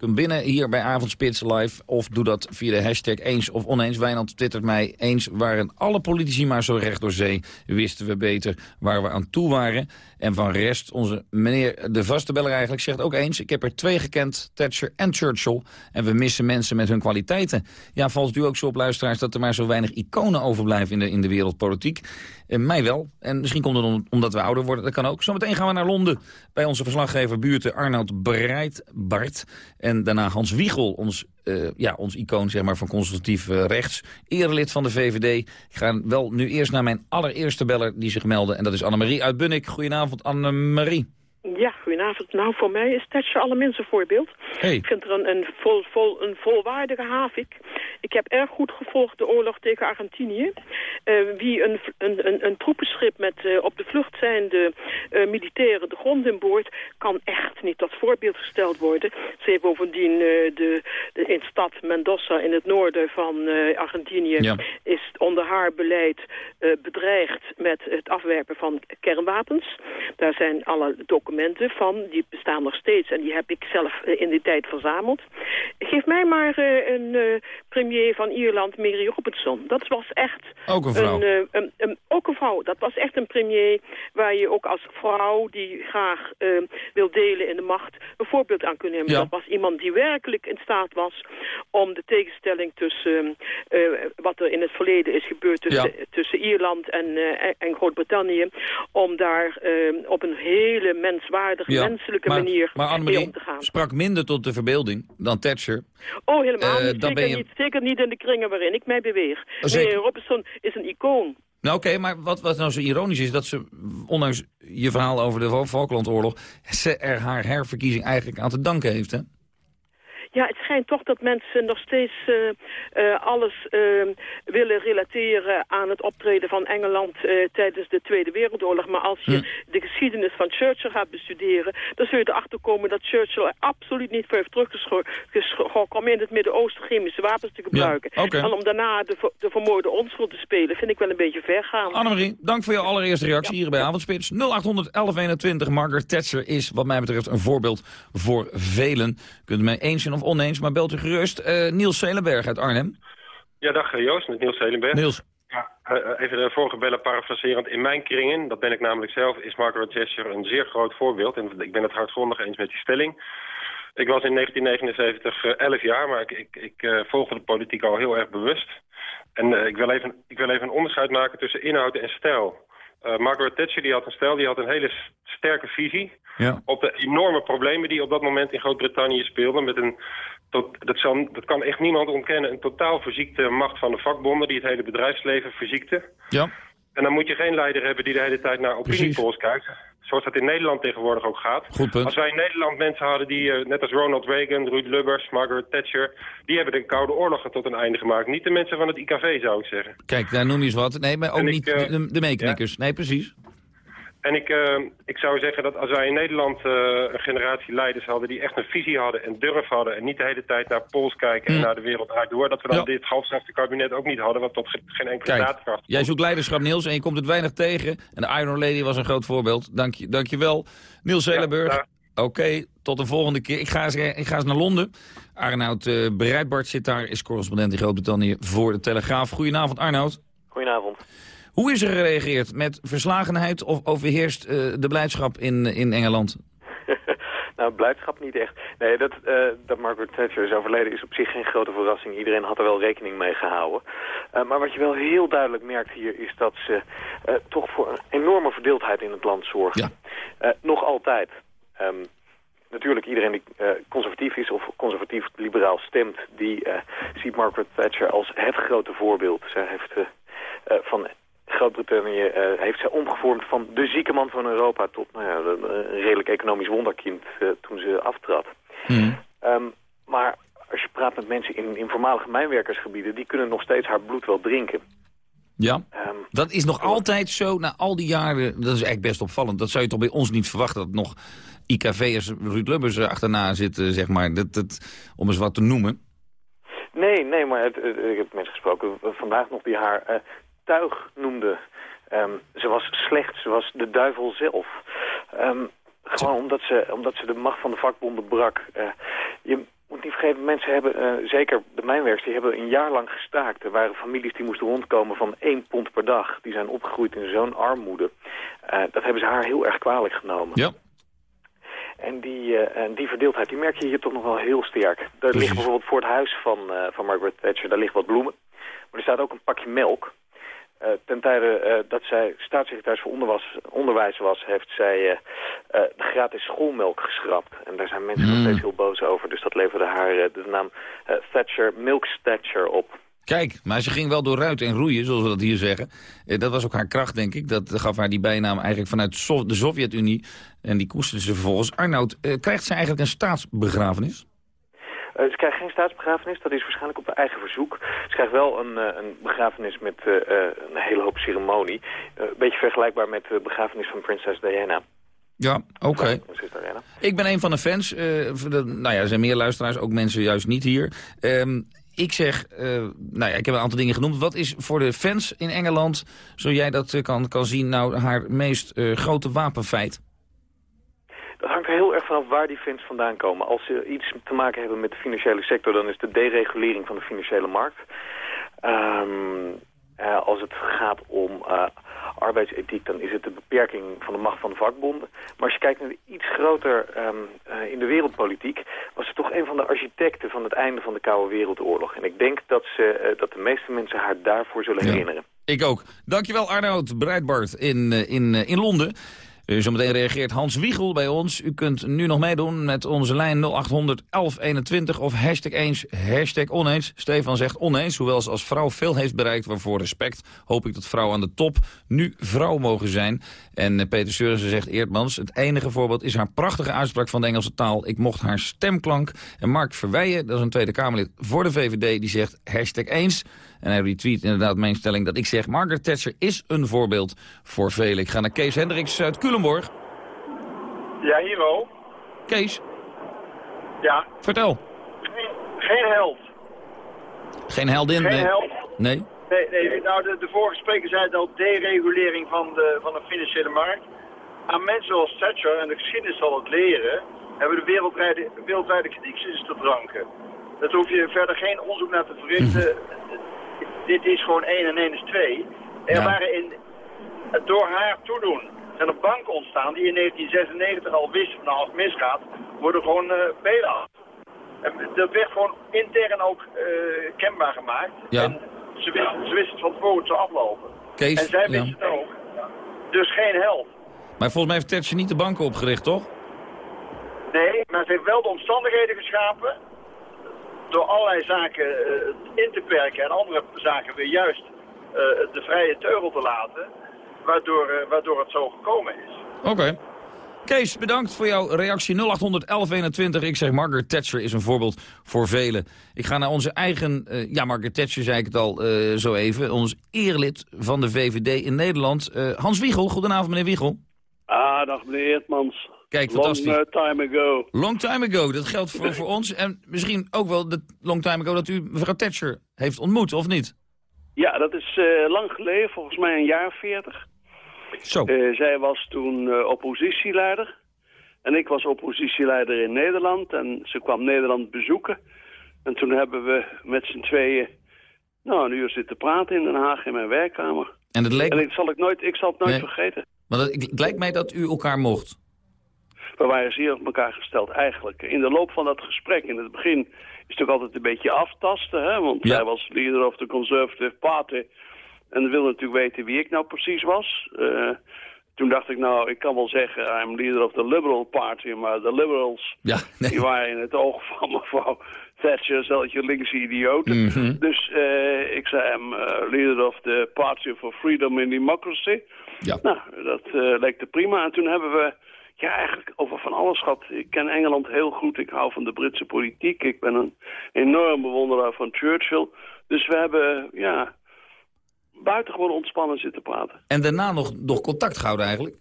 kunt binnen hier bij Avondspits live. Of doe dat via de hashtag eens of oneens. Wijnand twittert mij eens waren alle politici maar zo recht door zee. Wisten we beter waar we aan toe waren. En van rest, onze meneer de vaste beller eigenlijk zegt ook eens... ik heb er twee gekend, Thatcher en Churchill... en we missen mensen met hun kwaliteiten. Ja, valt u ook zo op, luisteraars... dat er maar zo weinig iconen overblijven in de, in de wereldpolitiek? Eh, mij wel. En misschien komt het omdat we ouder worden, dat kan ook. Zometeen gaan we naar Londen bij onze verslaggever buurten Arnoud Breitbart... en daarna Hans Wiegel, ons uh, ja, ons icoon zeg maar, van conservatief uh, rechts. Erelid van de VVD. Ik ga wel nu eerst naar mijn allereerste beller die zich meldde. En dat is Annemarie uit Bunnik. Goedenavond, Annemarie. Ja, goedenavond. Nou, voor mij is Thatcher allerminst een voorbeeld. Hey. Ik vind er een, een, vol, vol, een volwaardige havik. Ik heb erg goed gevolgd de oorlog tegen Argentinië. Uh, wie een, een, een, een troepenschip met uh, op de vlucht zijnde uh, militairen de grond in boord... kan echt niet tot voorbeeld gesteld worden. Ze heeft bovendien de, de, in stad Mendoza in het noorden van Argentinië... Ja. is onder haar beleid bedreigd met het afwerpen van kernwapens. Daar zijn alle documenten van, die bestaan nog steeds... en die heb ik zelf in die tijd verzameld. Geef mij maar een premier van Ierland, Mary Robinson. Dat was echt... Ook een vrouw. Een, een, een, ook een vrouw. Dat was echt een premier waar je ook als vrouw die graag wil delen in de macht... een voorbeeld aan kunt nemen. Ja. Dat was iemand die werkelijk in staat was om de tegenstelling tussen... Wat er in het verleden is gebeurd tussen, Ja. tussen Ierland en, en Groot-Brittannië... om daar op een hele menswaardige, Ja, menselijke maar, manier maar mee Annemarie om te gaan. sprak minder tot de verbeelding dan Thatcher. Oh, helemaal Eh, niet. dan Zeker, ben je- niet. Zeker niet in de kringen waarin ik mij beweeg. Zeker. Nee, Robinson is een icoon. Nou oké, maar wat, wat nou zo ironisch is... dat ze, ondanks je verhaal over de Falklandoorlog... ze er haar herverkiezing eigenlijk aan te danken heeft, hè? Ja, het schijnt toch dat mensen nog steeds eh, eh, alles eh, willen relateren aan het optreden van Engeland tijdens de Tweede Wereldoorlog. Maar als je de geschiedenis van Churchill gaat bestuderen, dan zul je erachter komen dat Churchill er absoluut niet voor heeft teruggeschrokken om in het Midden-Oosten chemische wapens te gebruiken. oké. En om daarna de, de vermoorde onschuld te spelen, vind ik wel een beetje ver gaan. Annemarie, dank voor je allereerste reactie hier bij Avondspits. 0800 1121. Margaret Thatcher is wat mij betreft een voorbeeld voor velen. Kunt u mij eens zijn of oneens, maar belt u gerust. Eh, Niels Zelenberg uit Arnhem. Ja, dag eh, Joost, met Niels Zelenberg. Niels. Ja, eh, even de vorige bellen parafraserend. In mijn kringen, dat ben ik namelijk zelf, is Margaret Thatcher een zeer groot voorbeeld. En ik ben het hardgrondig eens met die stelling. Ik was in 1979 eh, 11 jaar, maar ik, ik, ik volgde de politiek al heel erg bewust. En ik, wil even, ik wil even een onderscheid maken tussen inhoud en stijl. Eh, Margaret Thatcher die had een stijl, die had een hele sterke visie Ja. op de enorme problemen die op dat moment in Groot-Brittannië speelden. Met een, tot, dat, zal, dat kan echt niemand ontkennen, een totaal verziekte macht van de vakbonden die het hele bedrijfsleven verziekte. Ja. En dan moet je geen leider hebben die de hele tijd naar opiniepolls kijkt. Zoals dat in Nederland tegenwoordig ook gaat. Goed punt. Als wij in Nederland mensen hadden die, eh, net als Ronald Reagan, Ruud Lubbers, Margaret Thatcher... die hebben de Koude Oorlog tot een einde gemaakt. Niet de mensen van het IKV, zou ik zeggen. Kijk, daar noem je eens wat. Nee, maar ook ik, niet eh, de, de meeknikkers. Nee, precies. En ik, eh, ik zou zeggen dat als wij in Nederland eh, een generatie leiders hadden... die echt een visie hadden en durf hadden... en niet de hele tijd naar Pols kijken en Mm. naar de wereld draait door... dat we dan Ja. dit halfzachte kabinet ook niet hadden... wat tot ge- geen enkele Kijk, daadkracht jij zoekt leiderschap, Niels, en je komt het weinig tegen. En de Iron Lady was een groot voorbeeld. Dank je, dank je wel. Niels Zelenburg, oké, tot de volgende keer. Ik ga eens, ik ga eens naar Londen. Arnoud eh Breitbart zit daar, is correspondent in Groot-Brittannië voor de Telegraaf. Goedenavond, Arnoud. Goedenavond. Hoe is er gereageerd? Met verslagenheid of overheerst eh, de blijdschap in, in Engeland? *laughs* Nou, blijdschap niet echt. Nee, dat, eh, dat Margaret Thatcher is overleden is op zich geen grote verrassing. Iedereen had er wel rekening mee gehouden. Eh, maar wat je wel heel duidelijk merkt hier is dat ze eh, toch voor een enorme verdeeldheid in het land zorgen. Eh, nog altijd. Ehm, natuurlijk iedereen die eh, conservatief is of conservatief-liberaal stemt... die eh, ziet Margaret Thatcher als het grote voorbeeld. Zij heeft eh, eh, van Groot-Brittannië eh, heeft zij omgevormd van de zieke man van Europa... tot nou ja, een een redelijk economisch wonderkind eh, toen ze aftrad. Ehm, maar als je praat met mensen in, in voormalige mijnwerkersgebieden... die kunnen nog steeds haar bloed wel drinken. Ja, dat is nog altijd zo na al die jaren. Dat is eigenlijk best opvallend. Dat zou je toch bij ons niet verwachten dat nog IKV'ers Ruud Lubbers er achterna zitten, zeg maar. Dat, dat, om eens wat te noemen. Nee, nee, maar het, het- ik heb mensen gesproken eh, vandaag nog die haar eh, tuig noemde. Ehm, ze was slecht, ze was de duivel zelf. Ehm, gewoon omdat ze, omdat ze de macht van de vakbonden brak. Eh, je moet niet vergeten, mensen hebben, eh, zeker de mijnwerkers, die hebben een jaar lang gestaakt. Er waren families die moesten rondkomen van één pond per dag. Die zijn opgegroeid in zo'n armoede. Eh, dat hebben ze haar heel erg kwalijk genomen. Ja. En die, en die verdeeldheid, die merk je hier toch nog wel heel sterk. Daar ligt bijvoorbeeld voor het huis van, van Margaret Thatcher, daar ligt wat bloemen. Maar er staat ook een pakje melk. Eh, ten tijde eh, dat zij staatssecretaris voor onderwas, onderwijs was, heeft zij eh, de gratis schoolmelk geschrapt. En daar zijn mensen nog steeds heel boos over. Dus dat leverde haar de naam Thatcher, Milk Thatcher op. Kijk, maar ze ging wel door ruiten en roeien, zoals we dat hier zeggen. Dat was ook haar kracht, denk ik. Dat gaf haar die bijnaam eigenlijk vanuit de Sovjet-Unie. En die koesterde ze vervolgens. Arnoud, krijgt ze eigenlijk een staatsbegrafenis? Eh, ze krijgt geen staatsbegrafenis, dat is waarschijnlijk op eigen verzoek. Ze krijgt wel een, eh, een begrafenis met eh, een hele hoop ceremonie. Een beetje vergelijkbaar met de begrafenis van prinses Diana. Ja, oké. Ik ben een van de fans. de- nou ja, er zijn meer luisteraars, ook mensen juist niet hier. Ehm, ik zeg, nou ja, ik heb een aantal dingen genoemd. Wat is voor de fans in Engeland, zo jij dat kan, kan zien, nou haar meest grote wapenfeit? Dat hangt er heel erg vanaf waar die fans vandaan komen. Als ze iets te maken hebben met de financiële sector... dan is de deregulering van de financiële markt. Ehm, eh, als het gaat om eh, arbeidsethiek... dan is het de beperking van de macht van de vakbonden. Maar als je kijkt naar de iets groter ehm, eh, in de wereldpolitiek... was ze toch een van de architecten van het einde van de Koude Wereldoorlog. En ik denk dat, ze, dat de meeste mensen haar daarvoor zullen herinneren. Ik ook. Dankjewel Arnoud Breitbart in, in, in Londen. Zometeen reageert Hans Wiegel bij ons. U kunt nu nog meedoen met onze lijn 0800 1121 of hashtag eens, hashtag oneens. Stefan zegt oneens, hoewel ze als vrouw veel heeft bereikt. Waarvoor respect hoop ik dat vrouwen aan de top nu vrouw mogen zijn. En eh, Peter Seurissen zegt Eerdmans, het enige voorbeeld is haar prachtige uitspraak van de Engelse taal. Ik mocht haar stemklank. En Mark Verweijen, dat is een Tweede Kamerlid voor de VVD, die zegt hashtag eens. En hij retweet inderdaad mijn stelling dat ik zeg... Margaret Thatcher is een voorbeeld voor velen. Ik ga naar Kees Hendricks uit Culemborg. Ja, Hiro. Kees, Ja, vertel. geen held. Geen heldin? Geen nee. held. Nee? Nee, nee nou, de, de vorige spreker zei het al, deregulering van de, van de financiële markt. Aan mensen zoals Thatcher, en de geschiedenis zal het leren, hebben we de wereldwijde, wereldwijde kredietcrisis te dranken. Daar hoef je verder geen onderzoek naar te verrichten. *laughs* Dit is gewoon 1 en 1 is 2. Er waren in, door haar toedoen zijn er banken ontstaan die in 1996 al wisten, nou als het misgaat, worden gewoon uh. En dat werd gewoon intern ook uh, kenbaar gemaakt. Ja. En ze wisten, ze wisten het van tevoren te aflopen. Kees, en zij ja. wisten het ook. Dus geen held. Maar volgens mij heeft Thatcher niet de banken opgericht, toch? Nee, maar ze heeft wel de omstandigheden geschapen door allerlei zaken uh, in te perken en andere zaken weer juist uh, de vrije teugel te laten, waardoor, uh, waardoor het zo gekomen is. Oké. Okay. Kees, bedankt voor jouw reactie 0800 1121. Ik zeg Margaret Thatcher is een voorbeeld voor velen. Ik ga naar onze eigen, uh, ja Margaret Thatcher zei ik het al uh, zo even, ons eerlid van de VVD in Nederland. Uh, Hans Wiegel, goedenavond meneer Wiegel. Ah, dag meneer Eertmans. Kijk, Long fantastisch. eh, time ago. Long time ago, dat geldt voor, *laughs* voor ons. En misschien ook wel de long time ago dat u mevrouw Thatcher heeft ontmoet, of niet? Ja, dat is eh, lang geleden, volgens mij een jaar veertig. Zo. Eh, zij was toen eh, oppositieleider. En ik was oppositieleider in Nederland. En ze kwam Nederland bezoeken. En toen hebben we met z'n tweeën nou, een uur zitten praten in Den Haag in mijn werkkamer. En het leek... En ik zal, ik nooit, ik zal het nooit Nee. vergeten. Maar dat, het lijkt mij dat u elkaar mocht. We waren zeer op elkaar gesteld eigenlijk. In de loop van dat gesprek, in het begin, is het ook altijd een beetje aftasten. Hè? Want Ja. hij was leader of the Conservative Party. En wilde natuurlijk weten wie ik nou precies was. Eh, toen dacht ik, nou, ik kan wel zeggen, I'm leader of the Liberal Party. Maar de Liberals, Ja, die waren in het oog van *laughs* mevrouw Thatcher zelfs je linkse idioten. Mhm. Dus eh, ik zei hem, eh, leader of the Party for Freedom and Democracy. Ja. Nou, dat eh leek er prima. En toen hebben we ja, eigenlijk over van alles gehad. Ik ken Engeland heel goed. Ik hou van de Britse politiek. Ik ben een enorm bewonderaar van Churchill. Dus we hebben, ja, buitengewoon ontspannen zitten praten. En daarna nog, nog contact gehouden eigenlijk.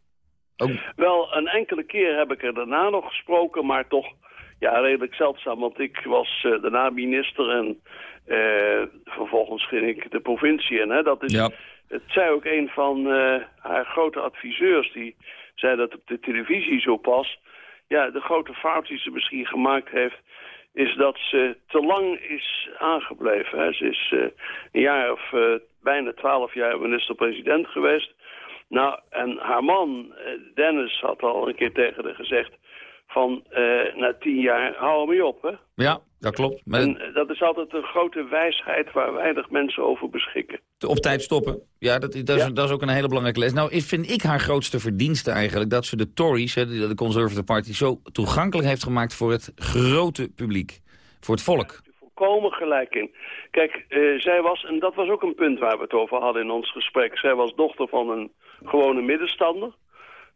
Ook, Wel, een enkele keer heb ik er daarna nog gesproken, maar toch ja, redelijk zeldzaam. Want ik was eh, daarna minister en eh, vervolgens ging ik de provincie in. Hè. Dat is, Ja. Het zei ook een van eh, haar grote adviseurs, die zei dat op de televisie zo pas. Ja, de grote fout die ze misschien gemaakt heeft, is dat ze te lang is aangebleven. Ze is eh, een jaar of eh, bijna twaalf jaar minister-president geweest. Nou, en haar man, eh, Dennis, had al een keer tegen haar gezegd... van na tien jaar, hou ermee op, hè. ja, dat klopt. Maar En eh, dat is altijd een grote wijsheid waar weinig mensen over beschikken. op tijd stoppen. Ja, dat, dat, is, dat is ook een hele belangrijke les. Nou, vind ik haar grootste verdienste eigenlijk... dat ze de Tories, hè, de de Conservative Party, zo toegankelijk heeft gemaakt... voor het grote publiek. Voor het volk. Volkomen gelijk in. Kijk, eh, zij was, en dat was ook een punt waar we het over hadden in ons gesprek... zij was dochter van een gewone middenstander.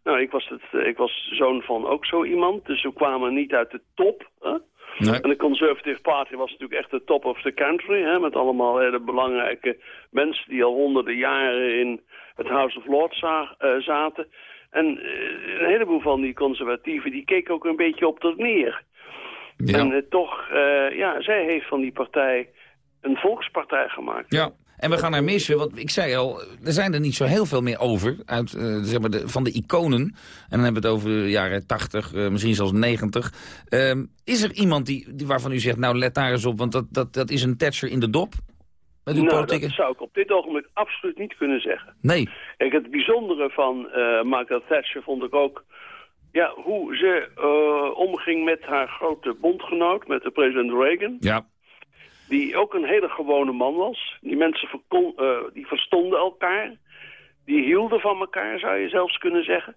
Nou, ik was, het, eh, ik was zoon van ook zo iemand, dus we kwamen niet uit de top... Hè? Nee. En de Conservative Party was natuurlijk echt de top of the country. Hè, met allemaal hele belangrijke mensen die al honderden jaren in het House of Lords za- eh, zaten. En eh, een heleboel van die conservatieven die keken ook een beetje op dat neer. Ja. En eh, toch, ja, zij heeft van die partij een volkspartij gemaakt. Ja, en we gaan haar missen, want ik zei al, er zijn er niet zo heel veel meer over uit, eh, zeg maar de, van de iconen. En dan hebben we het over de jaren 80, eh, misschien zelfs 90. Ehm, is er iemand die, die, waarvan u zegt, nou let daar eens op, want dat, dat, dat is een Thatcher in de dop? Met uw nou, politieke... dat zou ik op dit ogenblik absoluut niet kunnen zeggen. Nee. Kijk, het bijzondere van eh Margaret Thatcher vond ik ook... Ja, hoe ze omging met haar grote bondgenoot, met de president Reagan. Ja. Die ook een hele gewone man was. Die mensen verkon- eh, die verstonden elkaar. Die hielden van elkaar, zou je zelfs kunnen zeggen.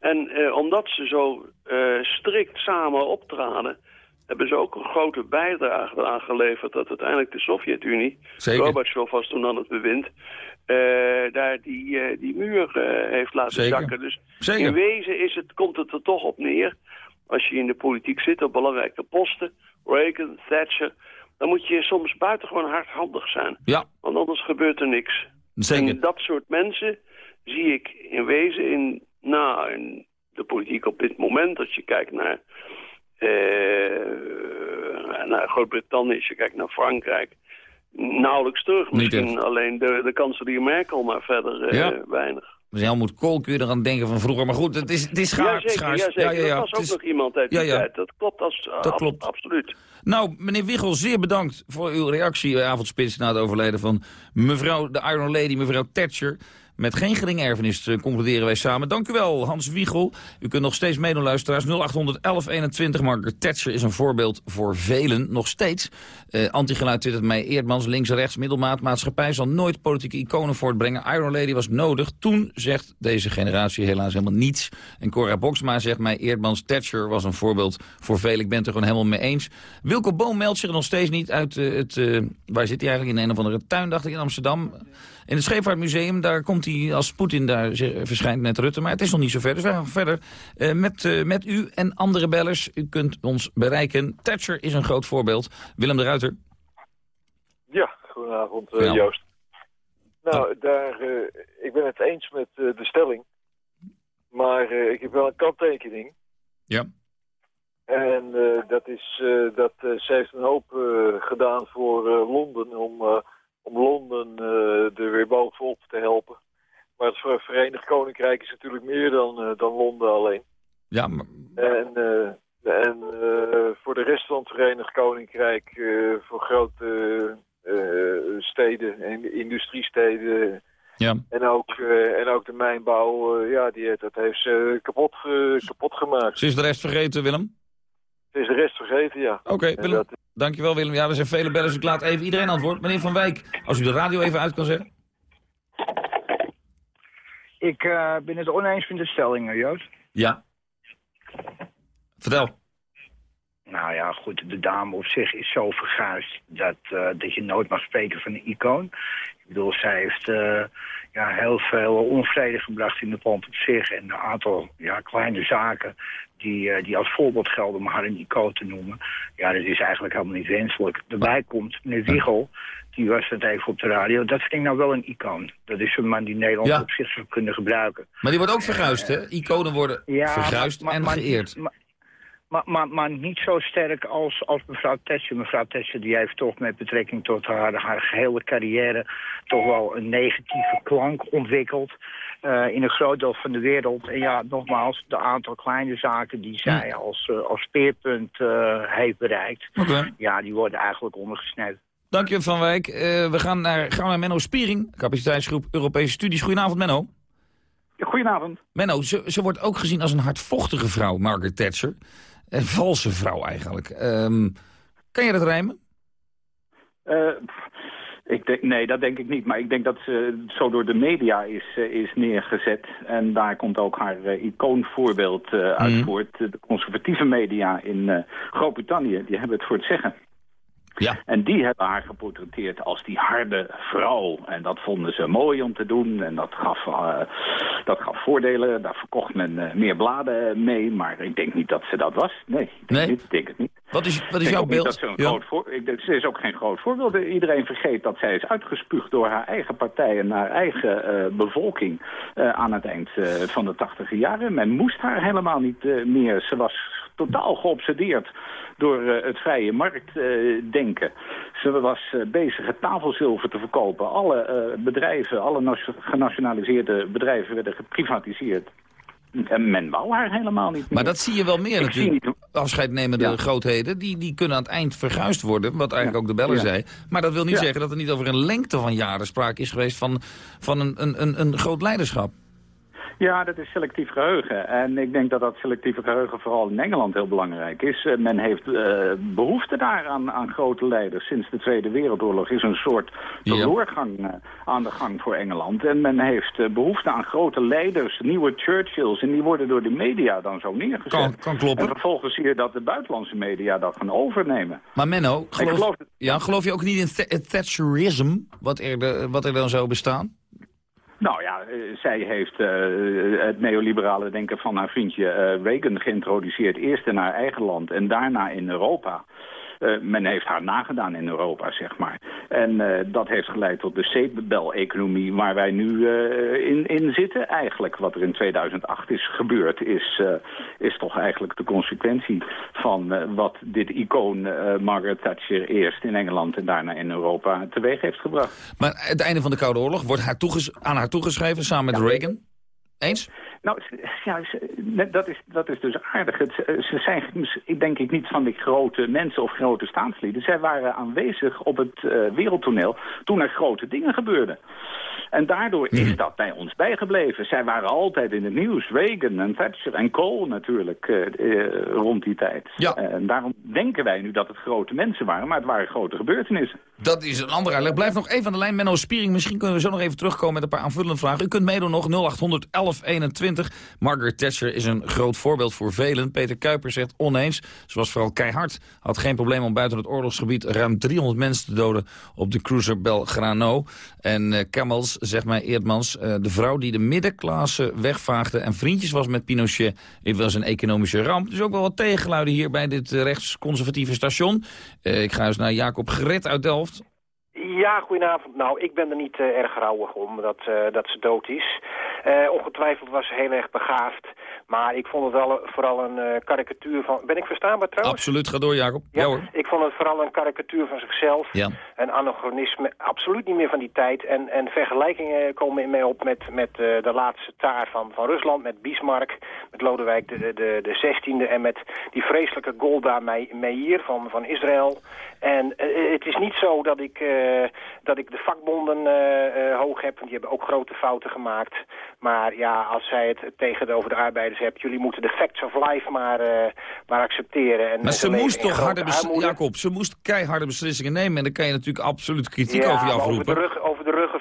En eh, omdat ze zo eh, strikt samen optraden... hebben ze ook een grote bijdrage eraan geleverd... dat uiteindelijk de Sovjet-Unie. Gorbachev was toen aan het bewind... daar die, die muur heeft laten Zeker. zakken. Dus Zeker. in wezen is het, komt het er toch op neer... als je in de politiek zit op belangrijke posten... Reagan, Thatcher... dan moet je soms buitengewoon hardhandig zijn. Ja. Want anders gebeurt er niks. Zeker. En dat soort mensen zie ik in wezen in, nou, in de politiek op dit moment. Als je kijkt naar, eh, naar Groot-Brittannië, als je kijkt naar Frankrijk. Nauwelijks terug. Misschien alleen de, de kanselier Merkel, maar verder eh, Ja. weinig. Dus Helmoet Kool kun je eraan denken van vroeger. Maar goed, het is, het is schaars. Schaars. jazeker. Ja, ja, ja. dat was ook is- nog iemand uit die Ja, ja. tijd. Dat klopt, als, Dat ab- klopt. absoluut. Nou, meneer Wiegel, zeer bedankt voor uw reactie bij Avondspits... na het overlijden van mevrouw de Iron Lady, mevrouw Thatcher. Met geen geringe erfenis concluderen wij samen. Dank u wel, Hans Wiegel. U kunt nog steeds meedoen, luisteraars. 0800 1121. Margaret Thatcher is een voorbeeld voor velen, nog steeds. Eh Antigeluid twittert mij Eerdmans, links, rechts, middelmaat. Maatschappij zal nooit politieke iconen voortbrengen. Iron Lady was nodig. Toen zegt deze generatie helaas helemaal niets. En Cora Boksma zegt mij Eerdmans, Thatcher was een voorbeeld voor velen. Ik ben het er gewoon helemaal mee eens. Wilco Boom meldt zich nog steeds niet uit eh, het... eh, waar zit hij eigenlijk? In een of andere tuin, dacht ik, in Amsterdam. In het Scheepvaartmuseum, daar komt hij als Poetin daar verschijnt met Rutte. Maar het is nog niet zo ver. Dus wij gaan verder eh, met, eh, met u en andere bellers. U kunt ons bereiken. Thatcher is een groot voorbeeld. Willem de Ruiter. Ja, goedenavond eh. Joost. Nou, daar, ik ben het eens met de stelling. Maar ik heb wel een kanttekening. Ja. En dat is dat ze heeft een hoop gedaan voor Londen om, om Londen eh, er weer bovenop te helpen. Maar het Ver- Verenigd Koninkrijk is natuurlijk meer dan, eh, dan Londen alleen. Ja, maar, En, eh, en voor de rest van het Verenigd Koninkrijk, voor grote steden en industriesteden ja. en ook, en ook de mijnbouw, ja, die, dat heeft ze kapot, kapot gemaakt. Ze is de rest vergeten, Willem? Ze is de rest vergeten, ja. Oké, Willem. dat- Dankjewel, Willem. Ja, er zijn vele bellen, dus ik laat even iedereen antwoord. Meneer Van Wijk, als u de radio even uit kan zetten. Ik eh, ben het oneens met de stellingen, Joost. Ja. Vertel. Nou ja, goed, de dame op zich is zo verguisd dat, eh, dat je nooit mag spreken van een icoon. Ik bedoel, zij heeft eh, ja, heel veel onvrede gebracht in het land op zich. En een aantal ja, kleine zaken die, eh, die als voorbeeld gelden om haar een icoon te noemen. Ja, dat is eigenlijk helemaal niet wenselijk. Daarbij komt meneer Wiegel, die was het even op de radio. Dat vind ik nou wel een icoon. Dat is een man die Nederland Ja. op zich zou kunnen gebruiken. Maar die wordt ook verguisd, hè? Iconen worden verguisd maar- en maar- geëerd. Maar, maar, maar, maar niet zo sterk als, als mevrouw Thatcher. Mevrouw Thatcher die heeft toch met betrekking tot haar, haar gehele carrière... toch wel een negatieve klank ontwikkeld eh, in een groot deel van de wereld. En ja, nogmaals, de aantal kleine zaken die zij als, eh, als speerpunt eh, heeft bereikt... Ja, die worden eigenlijk ondergesneden. Dank je, Van Wijk. Eh, we gaan naar, gaan naar Menno Spiering, capaciteitsgroep Europese Studies. Goedenavond, Menno. Goedenavond. Menno, ze, ze wordt ook gezien als een hardvochtige vrouw, Margaret Thatcher. Een valse vrouw eigenlijk. Ehm, kan je dat rijmen? Eh, ik denk, nee, dat denk ik niet. Maar ik denk dat ze zo door de media is, eh, is neergezet. En daar komt ook haar eh, icoonvoorbeeld uit Mhm. voort. De conservatieve media in Groot-Brittannië, die hebben het voor het zeggen. Ja. En die hebben haar geportretteerd als die harde vrouw. En dat vonden ze mooi om te doen. En dat gaf, eh, dat gaf voordelen. Daar verkocht men eh, meer bladen mee. Maar ik denk niet dat ze dat was. Nee, ik denk, Nee? niet, ik denk het niet. Wat is, wat is jouw beeld? Dat ze, een Ja. groot voor, ik denk, ze is ook geen groot voorbeeld. Iedereen vergeet dat zij is uitgespuugd door haar eigen partij en haar eigen eh, bevolking aan het eind van de tachtige jaren. Men moest haar helemaal niet meer. Ze was totaal geobsedeerd door eh, het vrije marktdenken. ze was eh, bezig het tafelzilver te verkopen. Alle eh, bedrijven, alle genationaliseerde bedrijven werden geprivatiseerd. En men wou haar helemaal niet meer. Maar dat zie je wel meer Ik natuurlijk. niet- Afscheidnemende Ja. grootheden, die, die kunnen aan het eind verguisd worden. Wat eigenlijk ook de beller Ja. zei. Maar dat wil niet zeggen dat er niet over een lengte van jaren sprake is geweest van, van een, een, een, een groot leiderschap. Ja, dat is selectief geheugen. En ik denk dat dat selectieve geheugen vooral in Engeland heel belangrijk is. Eh, men heeft eh, behoefte daar aan, grote leiders. Sinds de Tweede Wereldoorlog is een soort Ja. verloorgang eh, aan de gang voor Engeland. En men heeft eh, behoefte aan grote leiders, nieuwe Churchills. En die worden door de media dan zo neergezet. Kan- kan kloppen. En vervolgens zie je dat de buitenlandse media dat gaan overnemen. Maar Menno, geloof, geloof ja, geloof je ook niet in Th- het Thatcherism, wat er, de- wat er dan zou bestaan? Nou ja, eh, zij heeft eh, het neoliberale denken van haar vriendje eh, Reagan geïntroduceerd. Eerst in haar eigen land en daarna in Europa. Men heeft haar nagedaan in Europa, zeg maar. En eh, dat heeft geleid tot de zeepbel-economie waar wij nu eh, in, in zitten. Eigenlijk wat er in 2008 is gebeurd is, eh, is toch eigenlijk de consequentie van wat dit icoon Margaret Thatcher eerst in Engeland en daarna in Europa teweeg heeft gebracht. Maar het einde van de Koude Oorlog wordt haar aan haar toegeschreven, samen met Reagan. Eens? Nou, ja, dat, is, dat is dus aardig. Het, ze zijn, ik denk ik, niet van die grote mensen of grote staatslieden. Zij waren aanwezig op het eh, wereldtoneel toen er grote dingen gebeurden. En daardoor is dat bij ons bijgebleven. Zij waren altijd in het nieuws. Reagan en Thatcher en Kohl natuurlijk eh, eh, rond die tijd. En daarom denken wij nu dat het grote mensen waren, maar het waren grote gebeurtenissen. Dat is een andere uitleg. Blijf nog even aan de lijn. Menno Spiering, misschien kunnen we zo nog even terugkomen met een paar aanvullende vragen. U kunt meedoen nog 0800 1121. Margaret Thatcher is een groot voorbeeld voor velen. Peter Kuiper zegt oneens. Ze was vooral keihard. Had geen probleem om buiten het oorlogsgebied ruim 300 mensen te doden op de cruiser Belgrano. En eh Camels, zegt mij Eerdmans, eh, de vrouw die de middenklasse wegvaagde en vriendjes was met Pinochet. Het was een economische ramp. Dus ook wel wat tegengeluiden hier bij dit eh, rechtsconservatieve station. Ik ga eens naar Jacob Gerit uit Delft. Ja, goedenavond. Nou, ik ben er niet eh, erg rouwig om dat, eh, dat ze dood is. Eh, ongetwijfeld was ze heel erg begaafd. Maar ik vond het wel vooral een karikatuur van... Ben ik verstaanbaar trouwens? Absoluut, ga door Jacob. Ja, hoor. ik vond het vooral een karikatuur van zichzelf. Ja. Een anachronisme, absoluut niet meer van die tijd. En, en vergelijkingen komen in mij op met, met de laatste taar van, van Rusland, met Bismarck, met Lodewijk de, de, de 16e en met die vreselijke Golda Meir van, van Israël. En het is niet zo dat ik, dat ik de vakbonden hoog heb, want die hebben ook grote fouten gemaakt. Maar ja, als zij het tegen over de arbeiders hebt, jullie moeten de facts of life maar, maar accepteren. En maar ze moest toch harde Jacob, ze moest keiharde beslissingen nemen en daar kan je natuurlijk absoluut kritiek ja, over je afroepen. Over de, rug,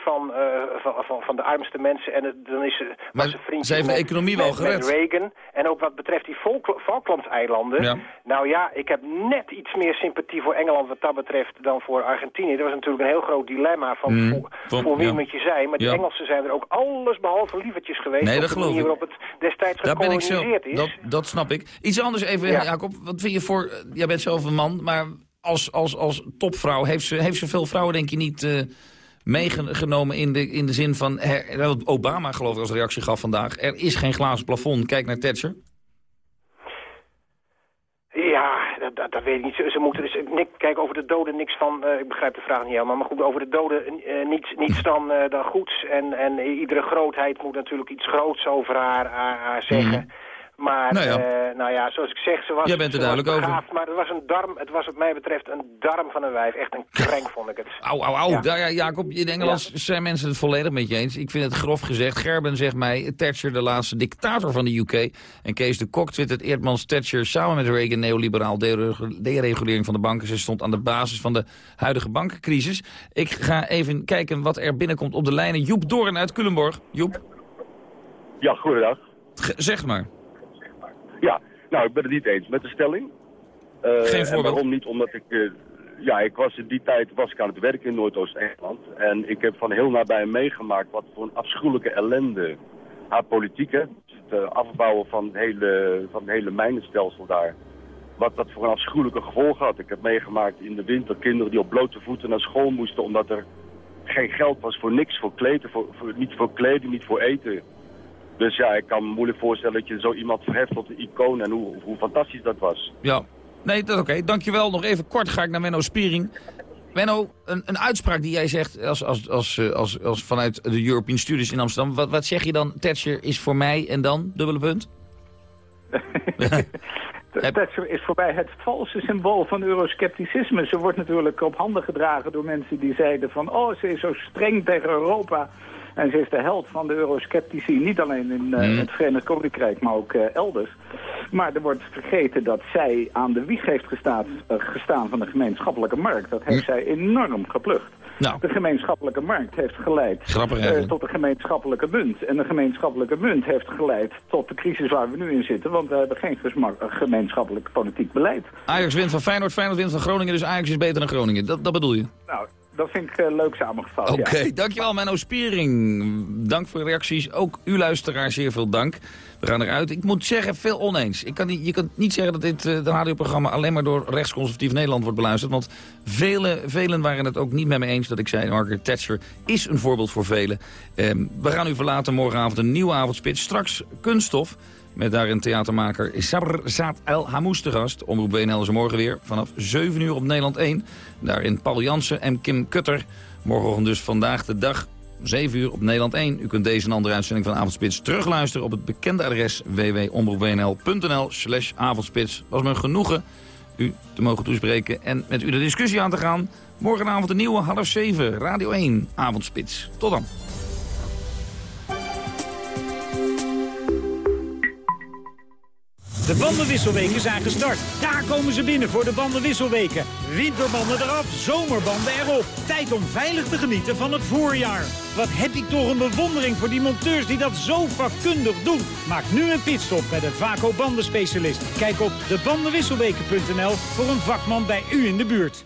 van, uh, van, van, van, de armste mensen en het, dan is ze, maar ze ze heeft de economie wel gered. Met Reagan. En ook wat betreft die Falklandseilanden. Ja. Nou ja, ik heb net iets meer sympathie voor Engeland wat dat betreft dan voor Argentinië. Dat was natuurlijk een heel groot dilemma van Mm, voor, wie ja. moet je zijn. Maar Ja. Engelsen zijn er ook alles behalve lievertjes geweest. Nee, op dat de geloof ik. waarop het destijds Daar ben ik gekoloniseerd is. Dat, dat snap ik. Iets anders even, Ja. Jacob. Wat vind je voor... eh, Jij bent zelf een man, maar als, als, als topvrouw... Heeft ze, heeft ze veel vrouwen, denk je, niet eh, meegenomen in de, in de zin van... her- wat Obama, geloof ik, als reactie gaf vandaag. Er is geen glazen plafond. Kijk naar Thatcher. Ja, dat, dat, dat weet ik niet. Ze, ze moeten dus, Nick, kijk, over de doden niks van, eh, ik begrijp de vraag niet helemaal, maar goed, over de doden eh, niets, niets dan, eh, dan goeds. En, en iedere grootheid moet natuurlijk iets groots over haar, haar, haar zeggen. Maar, Nou ja. eh, nou ja, zoals ik zeg, ze was, Jij bent er duidelijk over. Maar het was een darm, het was wat mij betreft een darm van een wijf. Echt een krenk vond ik het. Au, au, au. Ja. Daar, Jacob, in Engeland zijn mensen het volledig met je eens. Ik vind het grof gezegd. Gerben zegt mij, Thatcher de laatste dictator van de UK. En Kees de Kok twittert Eerdmans Thatcher samen met Reagan neoliberaal deregu- deregulering van de banken. Ze stond aan de basis van de huidige bankencrisis. Ik ga even kijken wat er binnenkomt op de lijnen. Joep Doorn uit Culemborg. Joep, Ja, goedendag. zeg maar. Ja, nou, ik ben het niet eens met de stelling. Eh, Geen en voorbeeld. waarom niet? Omdat ik... eh, ja, ik was in die tijd was ik aan het werk in Noordoost-Engeland. En ik heb van heel nabij meegemaakt wat voor een afschuwelijke ellende haar politiek, hè, het eh, afbouwen van het, hele, van het hele mijnenstelsel daar, wat dat voor een afschuwelijke gevolg had. Ik heb meegemaakt in de winter kinderen die op blote voeten naar school moesten omdat er geen geld was voor niks, voor kleden, voor, voor, niet voor kleding, niet voor eten. Dus ja, ik kan me moeilijk voorstellen dat je zo iemand verheft tot een icoon en hoe, hoe fantastisch dat was. Ja, nee, dat is oké. Dankjewel. Nog even kort ga ik naar Menno Spiering. Menno, een, een uitspraak die jij zegt als, als, als, eh, als, als vanuit de European Studies in Amsterdam. Wat, wat zeg je dan? Thatcher is voor mij en dan? Dubbele punt? *laughs* Thatcher is voor mij het valse symbool van euroscepticisme. Ze wordt natuurlijk op handen gedragen door mensen die zeiden van... oh, ze is zo streng tegen Europa. En ze is de held van de eurosceptici, niet alleen in eh, Hmm. het Verenigd Koninkrijk, maar ook eh, elders. Maar er wordt vergeten dat zij aan de wieg heeft gestaan, eh, gestaan van de gemeenschappelijke markt. Dat heeft zij enorm geplukt. Nou. De gemeenschappelijke markt heeft geleid tot de gemeenschappelijke munt. En de gemeenschappelijke munt heeft geleid tot de crisis waar we nu in zitten. Want we hebben geen gemeenschappelijk politiek beleid. Ajax wint van Feyenoord, Feyenoord wint van Groningen. Dus Ajax is beter dan Groningen. Dat, dat bedoel je? Nou, dat vind ik eh, leuk samengevat. Oké, dankjewel Menno Spiering. Dank voor de reacties. Ook u luisteraar, zeer veel dank. We gaan eruit. Ik moet zeggen, veel oneens. Ik kan je kan niet zeggen dat dit de radioprogramma alleen maar door rechtsconservatief Nederland wordt beluisterd. Want velen, velen waren het ook niet met me eens dat ik zei, Margaret Thatcher is een voorbeeld voor velen. Ehm, we gaan u verlaten morgenavond een nieuwe avondspits. Straks kunststof. Met daarin theatermaker Sabr Zaat El Hamous gast. Omroep WNL is morgen weer vanaf 7 uur op Nederland 1. Daarin Paul Jansen en Kim Kutter. Morgenochtend dus vandaag de dag 7 uur op Nederland 1. U kunt deze en andere uitzending van Avondspits terugluisteren op het bekende adres www.omroepwnl.nl slash avondspits. Was me genoegen u te mogen toespreken en met u de discussie aan te gaan. Morgenavond een nieuwe half 7 Radio 1 Avondspits. Tot dan. De bandenwisselweken zijn gestart. Daar komen ze binnen voor de bandenwisselweken. Winterbanden eraf, zomerbanden erop. Tijd om veilig te genieten van het voorjaar. Wat heb ik toch een bewondering voor die monteurs die dat zo vakkundig doen. Maak nu een pitstop bij de Vaco bandenspecialist. Kijk op debandenwisselweken.nl voor een vakman bij u in de buurt.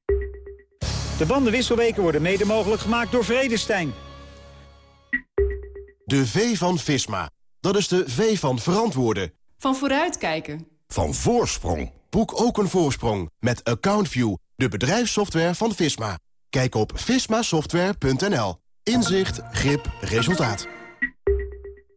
De bandenwisselweken worden mede mogelijk gemaakt door Vredestein. De V van Visma. Dat is de V van verantwoorden. Van vooruitkijken. Van voorsprong. Boek ook een voorsprong met AccountView, de bedrijfssoftware van Visma. Kijk op vismasoftware.nl. Inzicht, grip, resultaat.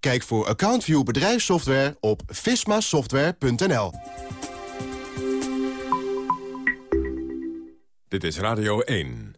Kijk voor AccountView bedrijfssoftware op vismasoftware.nl. Dit is Radio 1.